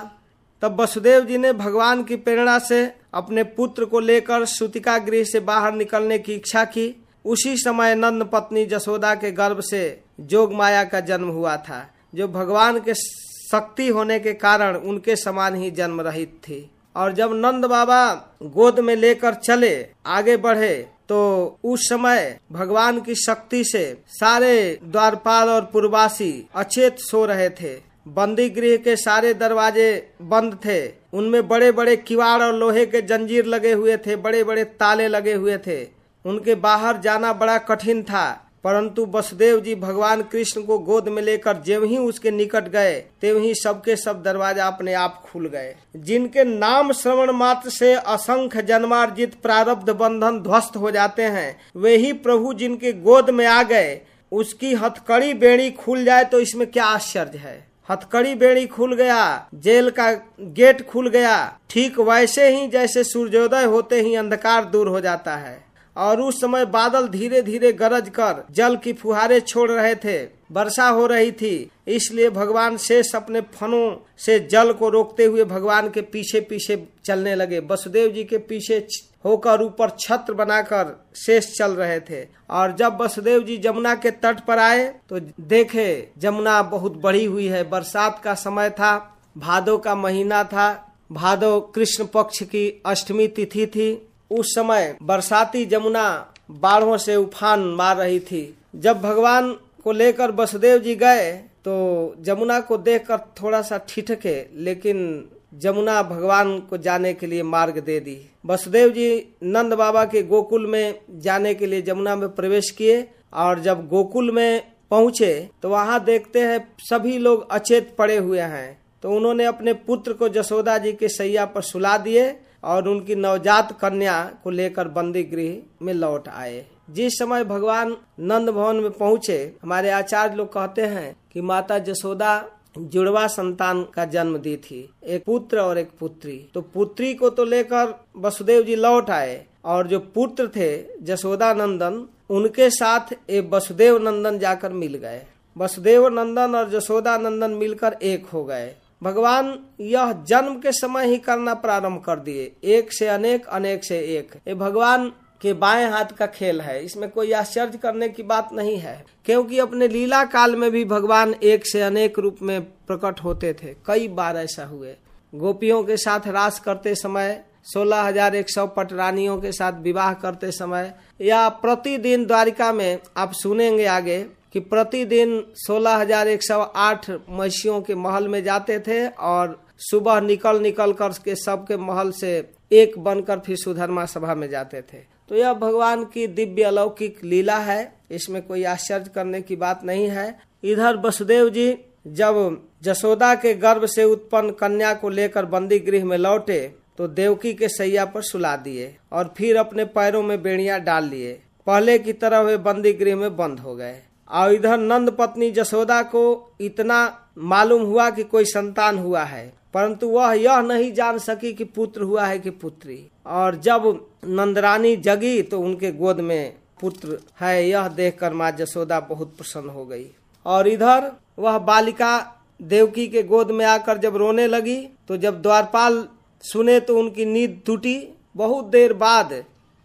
Speaker 1: तब वसुदेव जी ने भगवान की प्रेरणा से अपने पुत्र को लेकर सुतिका गृह से बाहर निकलने की इच्छा की। उसी समय नंद पत्नी जसोदा के गर्भ से जोग माया का जन्म हुआ था, जो भगवान के शक्ति होने के कारण उनके समान ही जन्म रहित थी। और जब नंद बाबा गोद में लेकर चले, आगे बढ़े तो उस समय भगवान की शक्ति से सारे द्वारपाल और पूर्वासी अचेत सो रहे थे। बंदी गृह के सारे दरवाजे बंद थे। उनमें बड़े बड़े किवाड़ और लोहे के जंजीर लगे हुए थे बड़े बड़े ताले लगे हुए थे। उनके बाहर जाना बड़ा कठिन था, परंतु वसुदेव जी भगवान कृष्ण को गोद में लेकर जेव ही उसके निकट गए, तेव ही सबके सब दरवाज़ा अपने आप खुल गए। जिनके नाम श्रवण मात्र से असंख्य जन्मार्जित प्रारब्ध बंधन ध्वस्त हो जाते हैं, वे ही प्रभु जिनके गोद में आ गए, उसकी हथकड़ी बेड़ी खुल जाए तो इसमें क्या आश्चर्य है। हथकड़ी बेड़ी खुल गया, जेल का गेट खुल गया, ठीक वैसे ही जैसे सूर्योदय होते ही अंधकार दूर हो जाता है। और उस समय बादल धीरे धीरे गरज कर जल की फुहारे छोड़ रहे थे। वर्षा हो रही थी, इसलिए भगवान शेष अपने फनों से जल को रोकते हुए भगवान के पीछे पीछे चलने लगे। वसुदेव जी के पीछे होकर ऊपर छत्र बनाकर शेष चल रहे थे। और जब वसुदेव जी जमुना के तट पर आए तो देखे, जमुना बहुत बड़ी हुई है। बरसात का समय था भादो का महीना था। भादो कृष्ण पक्ष की अष्टमी तिथि थी। उस समय बरसाती जमुना बाढ़ों से उफान मार रही थी। जब भगवान को लेकर वसुदेव जी गए तो जमुना को देखकर थोड़ा सा ठिठके, लेकिन जमुना भगवान को जाने के लिए मार्ग दे दी। वसुदेव जी नंद बाबा के गोकुल में जाने के लिए जमुना में प्रवेश किए और जब गोकुल में पहुँचे तो वहाँ देखते हैं सभी लोग अचेत पड़े हुए हैं। तो उन्होंने अपने पुत्र को जसोदा जी के सैया पर सुला दिए और उनकी नवजात कन्या को लेकर बंदी गृह में लौट आए। जिस समय भगवान नंद भवन में पहुँचे, हमारे आचार्य लोग कहते हैं कि माता जसोदा जुड़वा संतान का जन्म दी थी, एक पुत्र और एक पुत्री। तो पुत्री को तो लेकर वसुदेव जी लौट आए और जो पुत्र थे, जसोदा नंदन, उनके साथ एक वसुदेव नंदन जाकर मिल गए। वसुदेव नंदन और जसोदा नंदन मिलकर एक हो गए। भगवान यह जन्म के समय ही करना प्रारंभ कर दिए। एक से अनेक अनेक से एक। ये भगवान के बाएँ हाथ का खेल है। इसमें कोई आश्चर्य करने की बात नहीं है। क्योंकि अपने लीला काल में भी भगवान एक से अनेक रूप में प्रकट होते थे। कई बार ऐसा हुए। गोपियों के साथ रास करते समय, सोलह हज़ार एक सौ पटरानियों के साथ विवाह करते समय, या प्रतिदिन द्वारिका में आप सुनेंगे आगे कि प्रतिदिन सोलह हज़ार एक सौ आठ महिषियों के महल में जाते थे और सुबह निकल निकल कर के सबके महल से एक बनकर फिर सुधर्मा सभा में जाते थे। तो यह भगवान की दिव्य अलौकिक लीला है। इसमें कोई आश्चर्य करने की बात नहीं है। इधर वसुदेव जी, जब जसोदा के गर्भ से उत्पन्न कन्या को लेकर बंदी गृह में लौटे तो देवकी के सैया पर सुला दिए और फिर अपने पैरों में बेड़िया डाल लिए। पहले की तरह वे बंदी गृह में बंद हो गए। और इधर नंद पत्नी जसोदा को इतना मालूम हुआ कि कोई संतान हुआ है, परंतु वह यह नहीं जान सकी कि पुत्र हुआ है कि पुत्री। और जब नंदरानी जगी तो उनके गोद में पुत्र है, यह देखकर माँ जसोदा बहुत प्रसन्न हो गई। और इधर वह बालिका देवकी के गोद में आकर जब रोने लगी तो जब द्वारपाल सुने तो उनकी नींद टूटी। बहुत देर बाद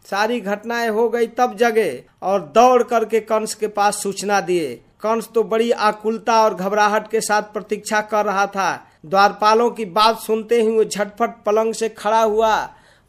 Speaker 1: सारी घटनाएँ हो गई तब जगे और दौड़ करके कंस के पास सूचना दिए। कंस तो बड़ी आकुलता और घबराहट के साथ प्रतीक्षा कर रहा था। द्वारपालों की बात सुनते ही वो झटपट पलंग से खड़ा हुआ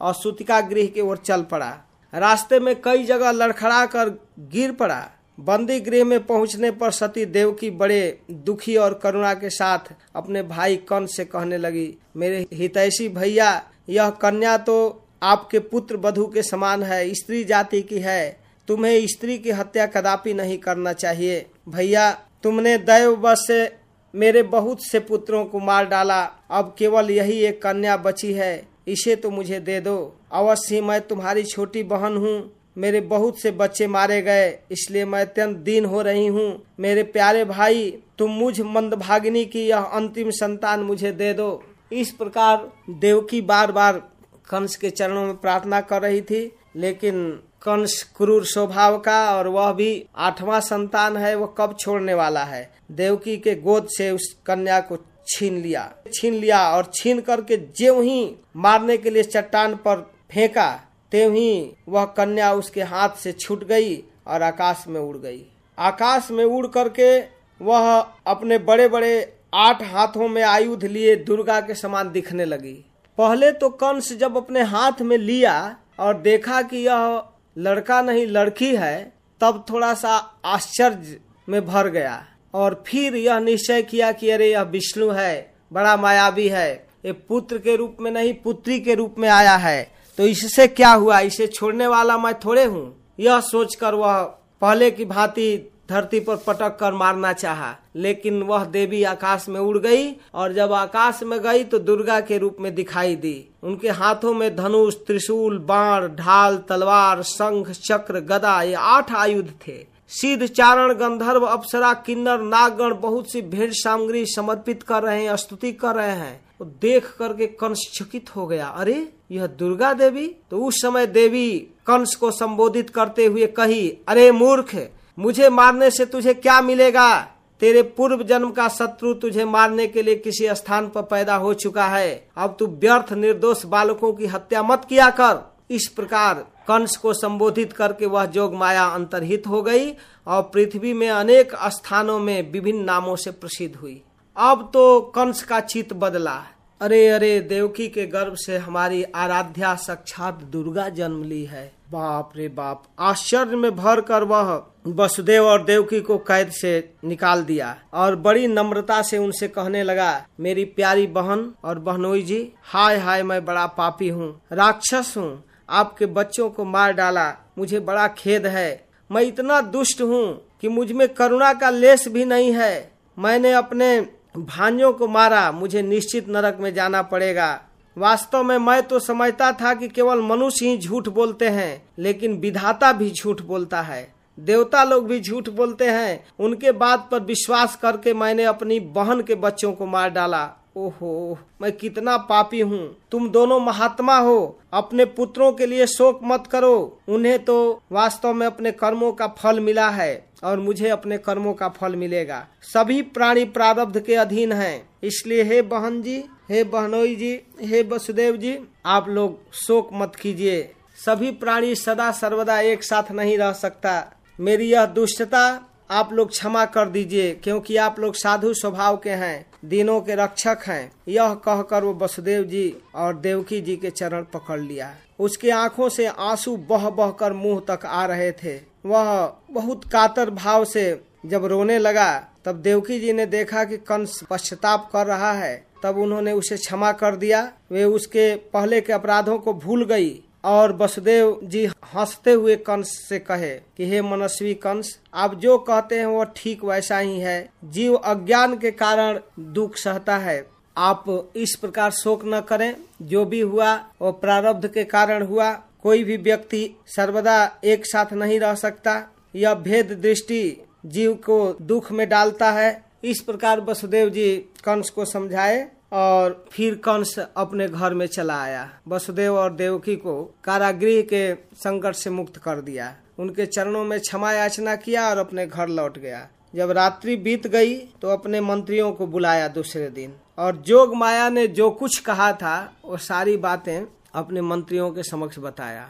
Speaker 1: और सुतिका गृह की ओर चल पड़ा। रास्ते में कई जगह लड़खड़ा कर गिर पड़ा। बंदी गृह में पहुँचने पर सती देव की बड़े दुखी और करुणा के साथ अपने भाई कंस से कहने लगी, मेरे हितैषी भैया, यह कन्या तो आपके पुत्र बधु के समान है, स्त्री जाति की है, तुम्हें स्त्री की हत्या कदापि नहीं करना चाहिए। भैया, तुमने दैव बस से मेरे बहुत से पुत्रों को मार डाला। अब केवल यही एक कन्या बची है, इसे तो मुझे दे दो। अवश्य मैं तुम्हारी छोटी बहन हूँ। मेरे बहुत से बच्चे मारे गए, इसलिए मैं अत्यंत दीन हो रही हूँ। मेरे प्यारे भाई, तुम मुझ मंदभागिनी की यह अंतिम संतान मुझे दे दो। इस प्रकार देवकी बार बार कंस के चरणों में प्रार्थना कर रही थी, लेकिन कंस क्रूर स्वभाव का और वह भी आठवां संतान है, वह कब छोड़ने वाला है? देवकी के गोद से उस कन्या को छीन लिया। छीन लिया और छीन करके ज्यो ही मारने के लिए चट्टान पर फेंका, त्यों ही वह कन्या उसके हाथ से छूट गई और आकाश में उड़ गई। आकाश में उड़ करके वह अपने बड़े बड़े आठ हाथों में आयुध लिए दुर्गा के समान दिखने लगी। पहले तो कंस जब अपने हाथ में लिया और देखा कि यह लड़का नहीं, लड़की है, तब थोड़ा सा आश्चर्य में भर गया। और फिर यह निश्चय किया कि अरे, यह विष्णु है, बड़ा मायावी है। ये पुत्र के रूप में नहीं, पुत्री के रूप में आया है। तो इससे क्या हुआ? इसे छोड़ने वाला मैं थोड़े हूँ। यह सोचकर वह पहले की भांति धरती पर पटक कर मारना चाहा, लेकिन वह देवी आकाश में उड़ गई और जब आकाश में गई तो दुर्गा के रूप में दिखाई दी। उनके हाथों में धनुष, त्रिशूल, बाण, ढाल, तलवार, शंख, चक्र, गदा, ये आठ आयुध थे। सिद्ध चारण, गंधर्व, अप्सरा, किन्नर नागगण बहुत सी भेंट सामग्री समर्पित कर रहे हैं, स्तुति कर रहे हैं। वो देख करके कंस चकित हो गया। अरे, यह दुर्गा देवी? तो उस समय देवी कंस को संबोधित करते हुए कही, अरे मूर्ख मुझे मारने से तुझे क्या मिलेगा? तेरे पूर्व जन्म का शत्रु तुझे मारने के लिए किसी स्थान पर पैदा हो चुका है। अब तू व्यर्थ निर्दोष बालकों की हत्या मत किया कर। इस प्रकार कंस को संबोधित करके वह जोग माया अंतरहित हो गई और पृथ्वी में अनेक स्थानों में विभिन्न नामों से प्रसिद्ध हुई। अब तो कंस का चित बदला। अरे अरे, देवकी के गर्भ से हमारी आराध्या साक्षात दुर्गा जन्म ली है। बाप रे बाप, आश्चर्य में भर कर वह वसुदेव और देवकी को कैद से निकाल दिया और बड़ी नम्रता से उनसे कहने लगा, मेरी प्यारी बहन और बहनोई जी, हाय हाय मैं बड़ा पापी हूँ, राक्षस हूँ, आपके बच्चों को मार डाला, मुझे बड़ा खेद है, मैं इतना दुष्ट हूँ कि मुझमें करुणा का लेस भी नहीं है, मैंने अपने भाइयों को मारा, मुझे निश्चित नरक में जाना पड़ेगा। वास्तव में मैं तो समझता था कि केवल मनुष्य ही झूठ बोलते हैं, लेकिन विधाता भी झूठ बोलता है। देवता लोग भी झूठ बोलते हैं। उनके बात पर विश्वास करके मैंने अपनी बहन के बच्चों को मार डाला। ओहो, मैं कितना पापी हूँ। तुम दोनों महात्मा हो। अपने पुत्रों के लिए शोक मत करो। उन्हें तो वास्तव में अपने कर्मों का फल मिला है और मुझे अपने कर्मों का फल मिलेगा। सभी प्राणी प्रारब्ध के अधीन हैं। इसलिए हे बहन जी, हे बहनोई जी, हे वसुदेव जी, आप लोग शोक मत कीजिए। सभी प्राणी सदा सर्वदा एक साथ नहीं रह सकता। मेरी यह दुष्टता आप लोग क्षमा कर दीजिए, क्योंकि आप लोग साधु स्वभाव के हैं, दिनों के रक्षक हैं। यह कहकर वो वसुदेव जी और देवकी जी के चरण पकड़ लिया। उसके आँखों से आँसू बह बह कर मुँह तक आ रहे थे। वह बहुत कातर भाव से जब रोने लगा, तब देवकी जी ने देखा कि कंस पश्चाताप कर रहा है। तब उन्होंने उसे क्षमा कर दिया। वे उसके पहले के अपराधों को भूल गई। और वसुदेव जी हँसते हुए कंस से कहे कि हे मनस्वी कंस, आप जो कहते हैं वो ठीक वैसा ही है। जीव अज्ञान के कारण दुख सहता है। आप इस प्रकार शोक न करें। जो भी हुआ वो प्रारब्ध के कारण हुआ। कोई भी व्यक्ति सर्वदा एक साथ नहीं रह सकता। यह भेद दृष्टि जीव को दुख में डालता है। इस प्रकार वसुदेव जी कंस को समझाए। और फिर कंस अपने घर में चला आया। वसुदेव और देवकी को कारागृह के संकट से मुक्त कर दिया। उनके चरणों में क्षमा याचना किया और अपने घर लौट गया। जब रात्रि बीत गई तो अपने मंत्रियों को बुलाया दूसरे दिन। और जोग माया ने जो कुछ कहा था, वो सारी बातें अपने मंत्रियों के समक्ष बताया।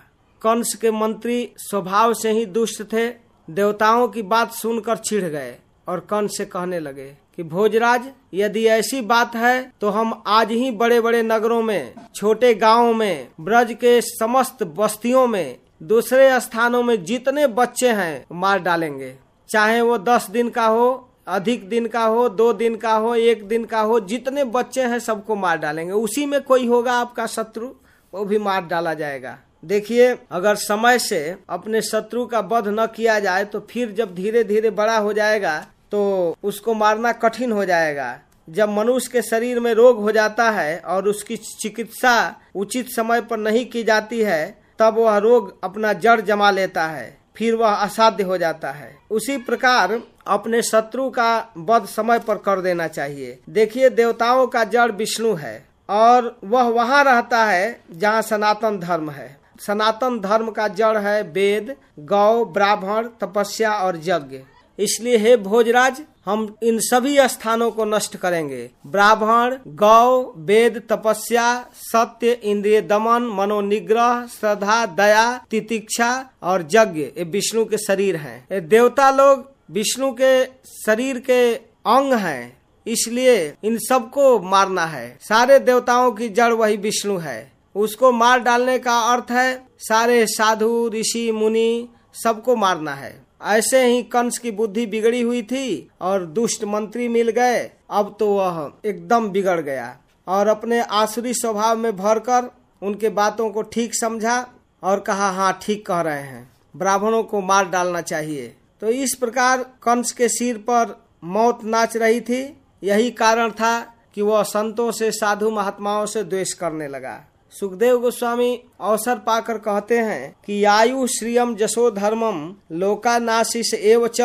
Speaker 1: कंस के मंत्री स्वभाव से ही दुष्ट थे। देवताओं की बात सुनकर चिढ़ गए और कंस से कहने लगे कि भोजराज, यदि ऐसी बात है तो हम आज ही बड़े बड़े नगरों में, छोटे गाँवों में, ब्रज के समस्त बस्तियों में, दूसरे स्थानों में जितने बच्चे हैं, मार डालेंगे। चाहे वो दस दिन का हो, अधिक दिन का हो, दो दिन का हो, एक दिन का हो, जितने बच्चे हैं सबको मार डालेंगे। उसी में कोई होगा आपका शत्रु, वो भी मार डाला जाएगा। देखिए, अगर समय से अपने शत्रु का वध न किया जाए तो फिर जब धीरे धीरे बड़ा हो जाएगा तो उसको मारना कठिन हो जाएगा। जब मनुष्य के शरीर में रोग हो जाता है और उसकी चिकित्सा उचित समय पर नहीं की जाती है, तब वह रोग अपना जड़ जमा लेता है, फिर वह असाध्य हो जाता है। उसी प्रकार अपने शत्रु का वध समय पर कर देना चाहिए। देखिए, देवताओं का जड़ विष्णु है और वह वहाँ रहता है जहाँ सनातन धर्म है। सनातन धर्म का जड़ है वेद, गौ, ब्राह्मण, तपस्या और यज्ञ। इसलिए हे भोजराज, हम इन सभी स्थानों को नष्ट करेंगे। ब्राह्मण, गौ, वेद, तपस्या, सत्य, इंद्रिय दमन, मनोनिग्रह, श्रद्धा, दया, तितिक्षा और यज्ञ, ये विष्णु के शरीर हैं। ये देवता लोग विष्णु के शरीर के अंग हैं, इसलिए इन सबको मारना है। सारे देवताओं की जड़ वही विष्णु है। उसको मार डालने का अर्थ है, सारे साधु, ऋषि, मुनि सबको मारना है। ऐसे ही कंस की बुद्धि बिगड़ी हुई थी और दुष्ट मंत्री मिल गए। अब तो वह एकदम बिगड़ गया और अपने आसुरी स्वभाव में भरकर उनके बातों को ठीक समझा और कहा हाँ ठीक कह रहे हैं। ब्राह्मणों को मार डालना चाहिए। तो इस प्रकार कंस के सिर पर मौत नाच रही थी। यही कारण था कि वह संतों से साधु महात्माओं से द्वेष करने लगा। सुखदेव गोस्वामी अवसर पाकर कहते हैं कि आयु श्रियम जसो धर्मम लोकानाशिष एव च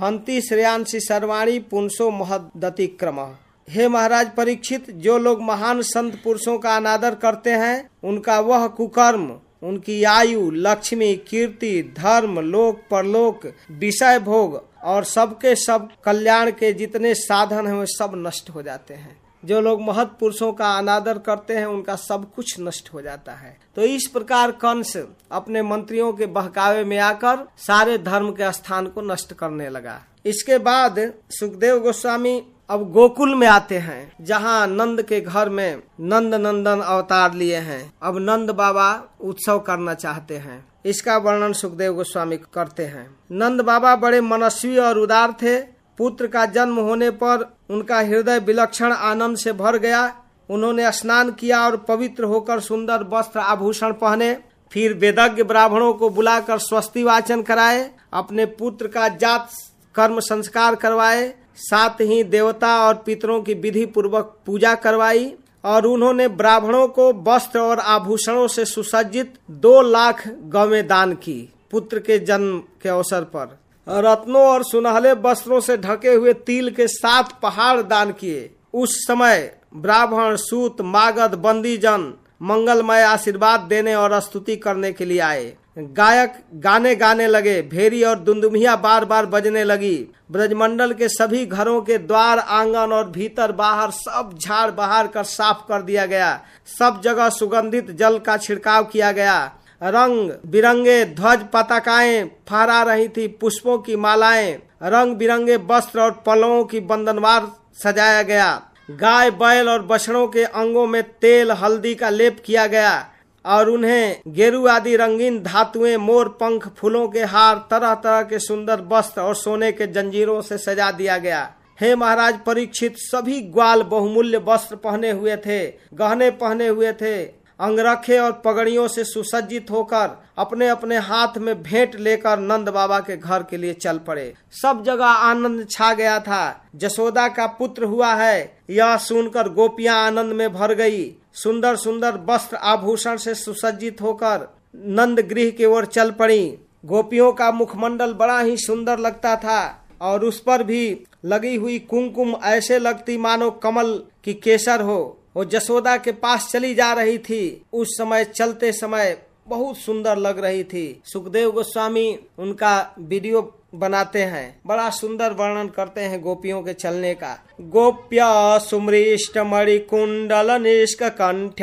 Speaker 1: हंति श्रेयांशी सर्वाणी पुंसो महदति क्रम हे महाराज, परीक्षित, जो लोग महान संत पुरुषों का अनादर करते हैं, उनका वह कुकर्म, उनकी आयु, लक्ष्मी, कीर्ति, धर्म, लोक, परलोक, विषय भोग और सबके सब कल्याण के जितने साधन हैं, वे सब नष्ट हो जाते हैं। जो लोग महत पुरुषों का अनादर करते हैं, उनका सब कुछ नष्ट हो जाता है। तो इस प्रकार कंस अपने मंत्रियों के बहकावे में आकर सारे धर्म के स्थान को नष्ट करने लगा। इसके बाद सुखदेव गोस्वामी अब गोकुल में आते हैं, जहाँ नंद के घर में नंद नंदन अवतार लिए हैं। अब नंद बाबा उत्सव करना चाहते हैं। इसका वर्णन सुखदेव गोस्वामी करते हैं। नंद बाबा बड़े मनस्वी और उदार थे पुत्र का जन्म होने पर उनका हृदय विलक्षण आनंद से भर गया। उन्होंने स्नान किया और पवित्र होकर सुंदर वस्त्र आभूषण पहने। फिर वेदज्ञ ब्राह्मणों को बुलाकर स्वस्ति वाचन कराए। अपने पुत्र का जात कर्म संस्कार करवाए। साथ ही देवता और पितरों की विधि पूर्वक पूजा करवाई और उन्होंने ब्राह्मणों को वस्त्र और आभूषणों से सुसज्जित दो लाख गवें दान की पुत्र के जन्म के अवसर पर। रत्नों और सुनहले वस्त्रों से ढके हुए तिल के सात पहाड़ दान किए। उस समय ब्राह्मण, सूत, मागध, बंदीजन मंगलमय आशीर्वाद देने और स्तुति करने के लिए आए। गायक गाने गाने लगे, भेरी और दुंदुमिया बार बार बजने लगी। ब्रजमंडल के सभी घरों के द्वार, आँगन और भीतर बाहर सब झाड़ बहार कर साफ़ कर दिया गया। सब जगह सुगंधित जल का छिड़काव किया गया। रंग बिरंगे ध्वज पताकाएँ फहरा रही थी, पुष्पों की मालाएँ। रंग बिरंगे वस्त्र और पलवों की बंधनवार सजाया गया। गाय, बैल और बछड़ों के अंगों में तेल, हल्दी का लेप किया गया और उन्हें गेरु आदि रंगीन धातुएँ, मोर, पंख, फूलों के हार तरह तरह के सुंदर वस्त्र और सोने के जंजीरों से सजा दिया गया। हे महाराज, परीक्षित, सभी ग्वाल बहुमूल्य वस्त्र पहने हुए थे, गहने पहने हुए थे अंगरखे और पगड़ियों से सुसज्जित होकर अपने अपने हाथ में भेंट लेकर नंद बाबा के घर के लिए चल पड़े। सब जगह आनंद छा गया था। जसोदा का पुत्र हुआ है। यह सुनकर गोपियाँ आनंद में भर गई। सुंदर सुंदर वस्त्र आभूषण से सुसज्जित होकर नंद गृह की ओर चल पड़ी। गोपियों का मुखमंडल बड़ा ही सुंदर लगता था और उस पर भी लगी हुई कुमकुम ऐसे लगती मानो कमल की केसर हो। वो जसोदा के पास चली जा रही थी। उस समय चलते समय बहुत सुंदर लग रही थी। सुखदेव गोस्वामी उनका वीडियो बनाते हैं। बड़ा सुंदर वर्णन करते हैं गोपियों के चलने का। गोप्य सुमृष्ट मणिकुंडल निष्क कंठ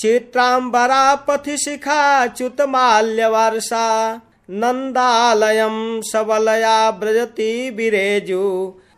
Speaker 1: चित्राम्बरा पथि शिखा च्युत माल्य वर्षा नंदालयम सबलया ब्रजती बिरेजु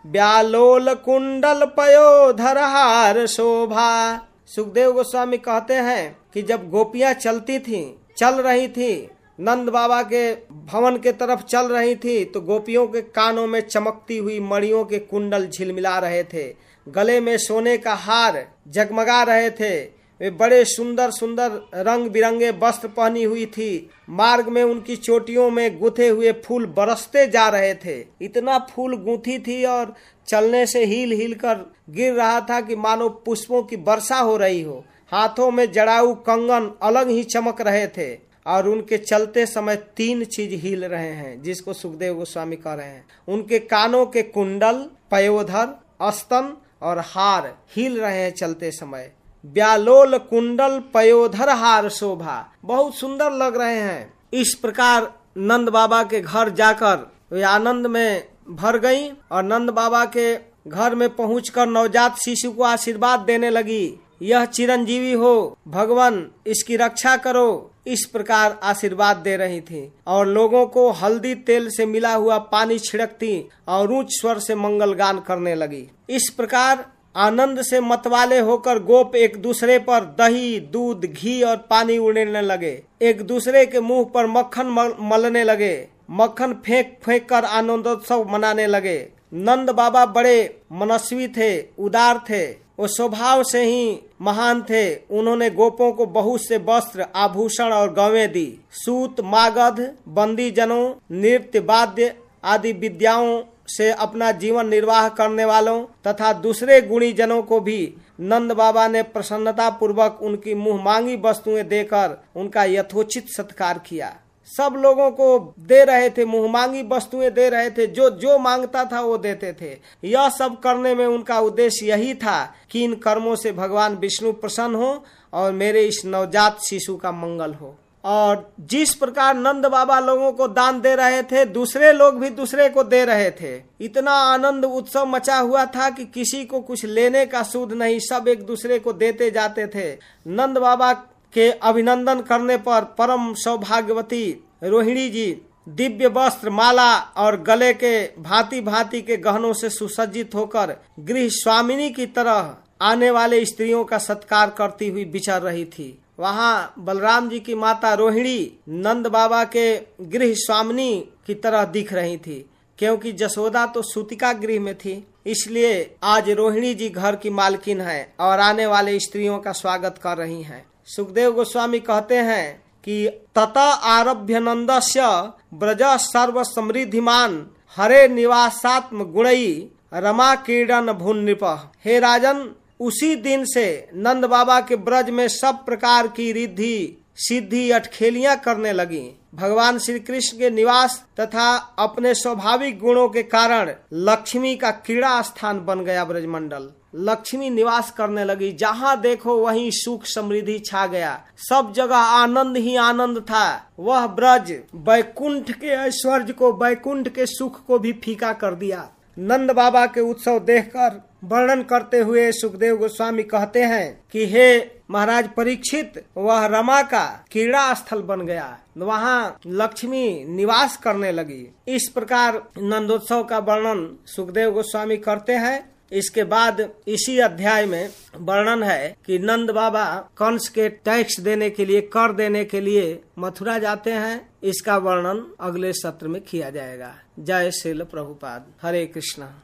Speaker 1: व्यालोल कुंडल पयो धरहार शोभा। सुखदेव गोस्वामी कहते हैं कि जब गोपियाँ चलती थी, चल रही थी, नंद बाबा के भवन के तरफ़ चल रही थी तो गोपियों के कानों में चमकती हुई मड़ियों के कुंडल झिलमिला रहे थे। गले में सोने का हार जगमगा रहे थे। वे बड़े सुंदर सुंदर रंग बिरंगे वस्त्र पहनी हुई थी। मार्ग में उनकी चोटियों में गुथे हुए फूल बरसते जा रहे थे। इतना फूल गूंथी थी और चलने से हिल हिल कर गिर रहा था कि मानो पुष्पों की वर्षा हो रही हो। हाथों में जड़ाऊ कंगन अलग ही चमक रहे थे और उनके चलते समय तीन चीज़ हिल रहे हैं, जिसको सुखदेव गोस्वामी कह रहे हैं। उनके कानों के कुंडल, पयोधर अस्तन और हार हिल रहे हैं चलते समय। ब्यालोल कुंडल पयोधर हार शोभा। बहुत सुंदर लग रहे हैं। इस प्रकार नंद बाबा के घर जाकर वे आनंद में भर गई और नंद बाबा के घर में पहुंचकर नवजात शिशु को आशीर्वाद देने लगी। यह चिरंजीवी हो, भगवान इसकी रक्षा करो, इस प्रकार आशीर्वाद दे रही थी और लोगों को हल्दी तेल से मिला हुआ पानी छिड़कती और ऊंच स्वर से मंगल गान करने लगी। इस प्रकार आनंद से मतवाले होकर गोप एक दूसरे पर दही, दूध, घी और पानी उड़ने लगे। एक दूसरे के मुँह पर मक्खन मलने लगे। मक्खन फेंक फेंक कर आनंदोत्सव मनाने लगे। नंद बाबा बड़े मनस्वी थे, उदार थे। वो स्वभाव से ही महान थे। उन्होंने गोपों को बहुत से वस्त्र, आभूषण और गवें दी। सूत, मागध बंदी जनों नृत्य, वाद्य आदि विद्याओं से अपना जीवन निर्वाह करने वालों तथा दूसरे गुणी जनों को भी नंद बाबा ने प्रसन्नता पूर्वक उनकी मुँह मांगी वस्तुएँ देकर उनका यथोचित सत्कार किया। सब लोगों को दे रहे थे, मुँह मांगी वस्तुएँ दे रहे थे, जो जो माँगता था वो देते थे। यह सब करने में उनका उद्देश्य यही था कि इन कर्मों से भगवान विष्णु प्रसन्न हो और मेरे इस नवजात शिशु का मंगल हो। और जिस प्रकार नंद बाबा लोगों को दान दे रहे थे, दूसरे लोग भी दूसरे को दे रहे थे। इतना आनंद उत्सव मचा हुआ था कि किसी को कुछ लेने का सूद नहीं, सब एक दूसरे को देते जाते थे। नंद बाबा के अभिनंदन करने पर परम सौभाग्यवती रोहिणी जी, दिव्य वस्त्र, माला और गले के भांति भांति के गहनों से सुसज्जित होकर गृह स्वामिनी की तरह आने वाले स्त्रियों का सत्कार करती हुई विचर रही थी। वहाँ बलराम जी की माता रोहिणी नंद बाबा के गृह स्वामिनी की तरह दिख रही थी, क्योंकि जसोदा तो सूतिका गृह में थी, इसलिए आज रोहिणी जी घर की मालकिन है और आने वाले स्त्रियों का स्वागत कर रही हैं। सुखदेव गोस्वामी कहते हैं कि तथा आरभ्य नंदस्य ब्रज सर्व समृद्धिमान हरे निवासात्म गुणई रमा क्रीडन भून नृप हे राजन उसी दिन से नंद बाबा के ब्रज में सब प्रकार की रिद्धि, सिद्धि अटखेलियाँ करने लगी। भगवान श्री कृष्ण के निवास तथा अपने स्वाभाविक गुणों के कारण लक्ष्मी का क्रीड़ा स्थान बन गया ब्रजमंडल। लक्ष्मी निवास करने लगी। जहाँ देखो वहीं सुख समृद्धि छा गया। सब जगह आनंद ही आनंद था। वह ब्रज बैकुंठ के ऐश्वर्य को बैकुंठ के सुख को भी फीका कर दिया। नंद बाबा के उत्सव देखकर वर्णन करते हुए सुखदेव गोस्वामी कहते हैं कि हे महाराज परीक्षित, वह रमा का क्रीड़ा स्थल बन गया। वहाँ लक्ष्मी निवास करने लगी। इस प्रकार नंदोत्सव का वर्णन सुखदेव गोस्वामी करते हैं। इसके बाद इसी अध्याय में वर्णन है कि नंद बाबा कंस के टैक्स देने के लिए, कर देने के लिए मथुरा जाते हैं। इसका वर्णन अगले सत्र में किया जाएगा। जय श्रील प्रभुपाद। हरे कृष्णा।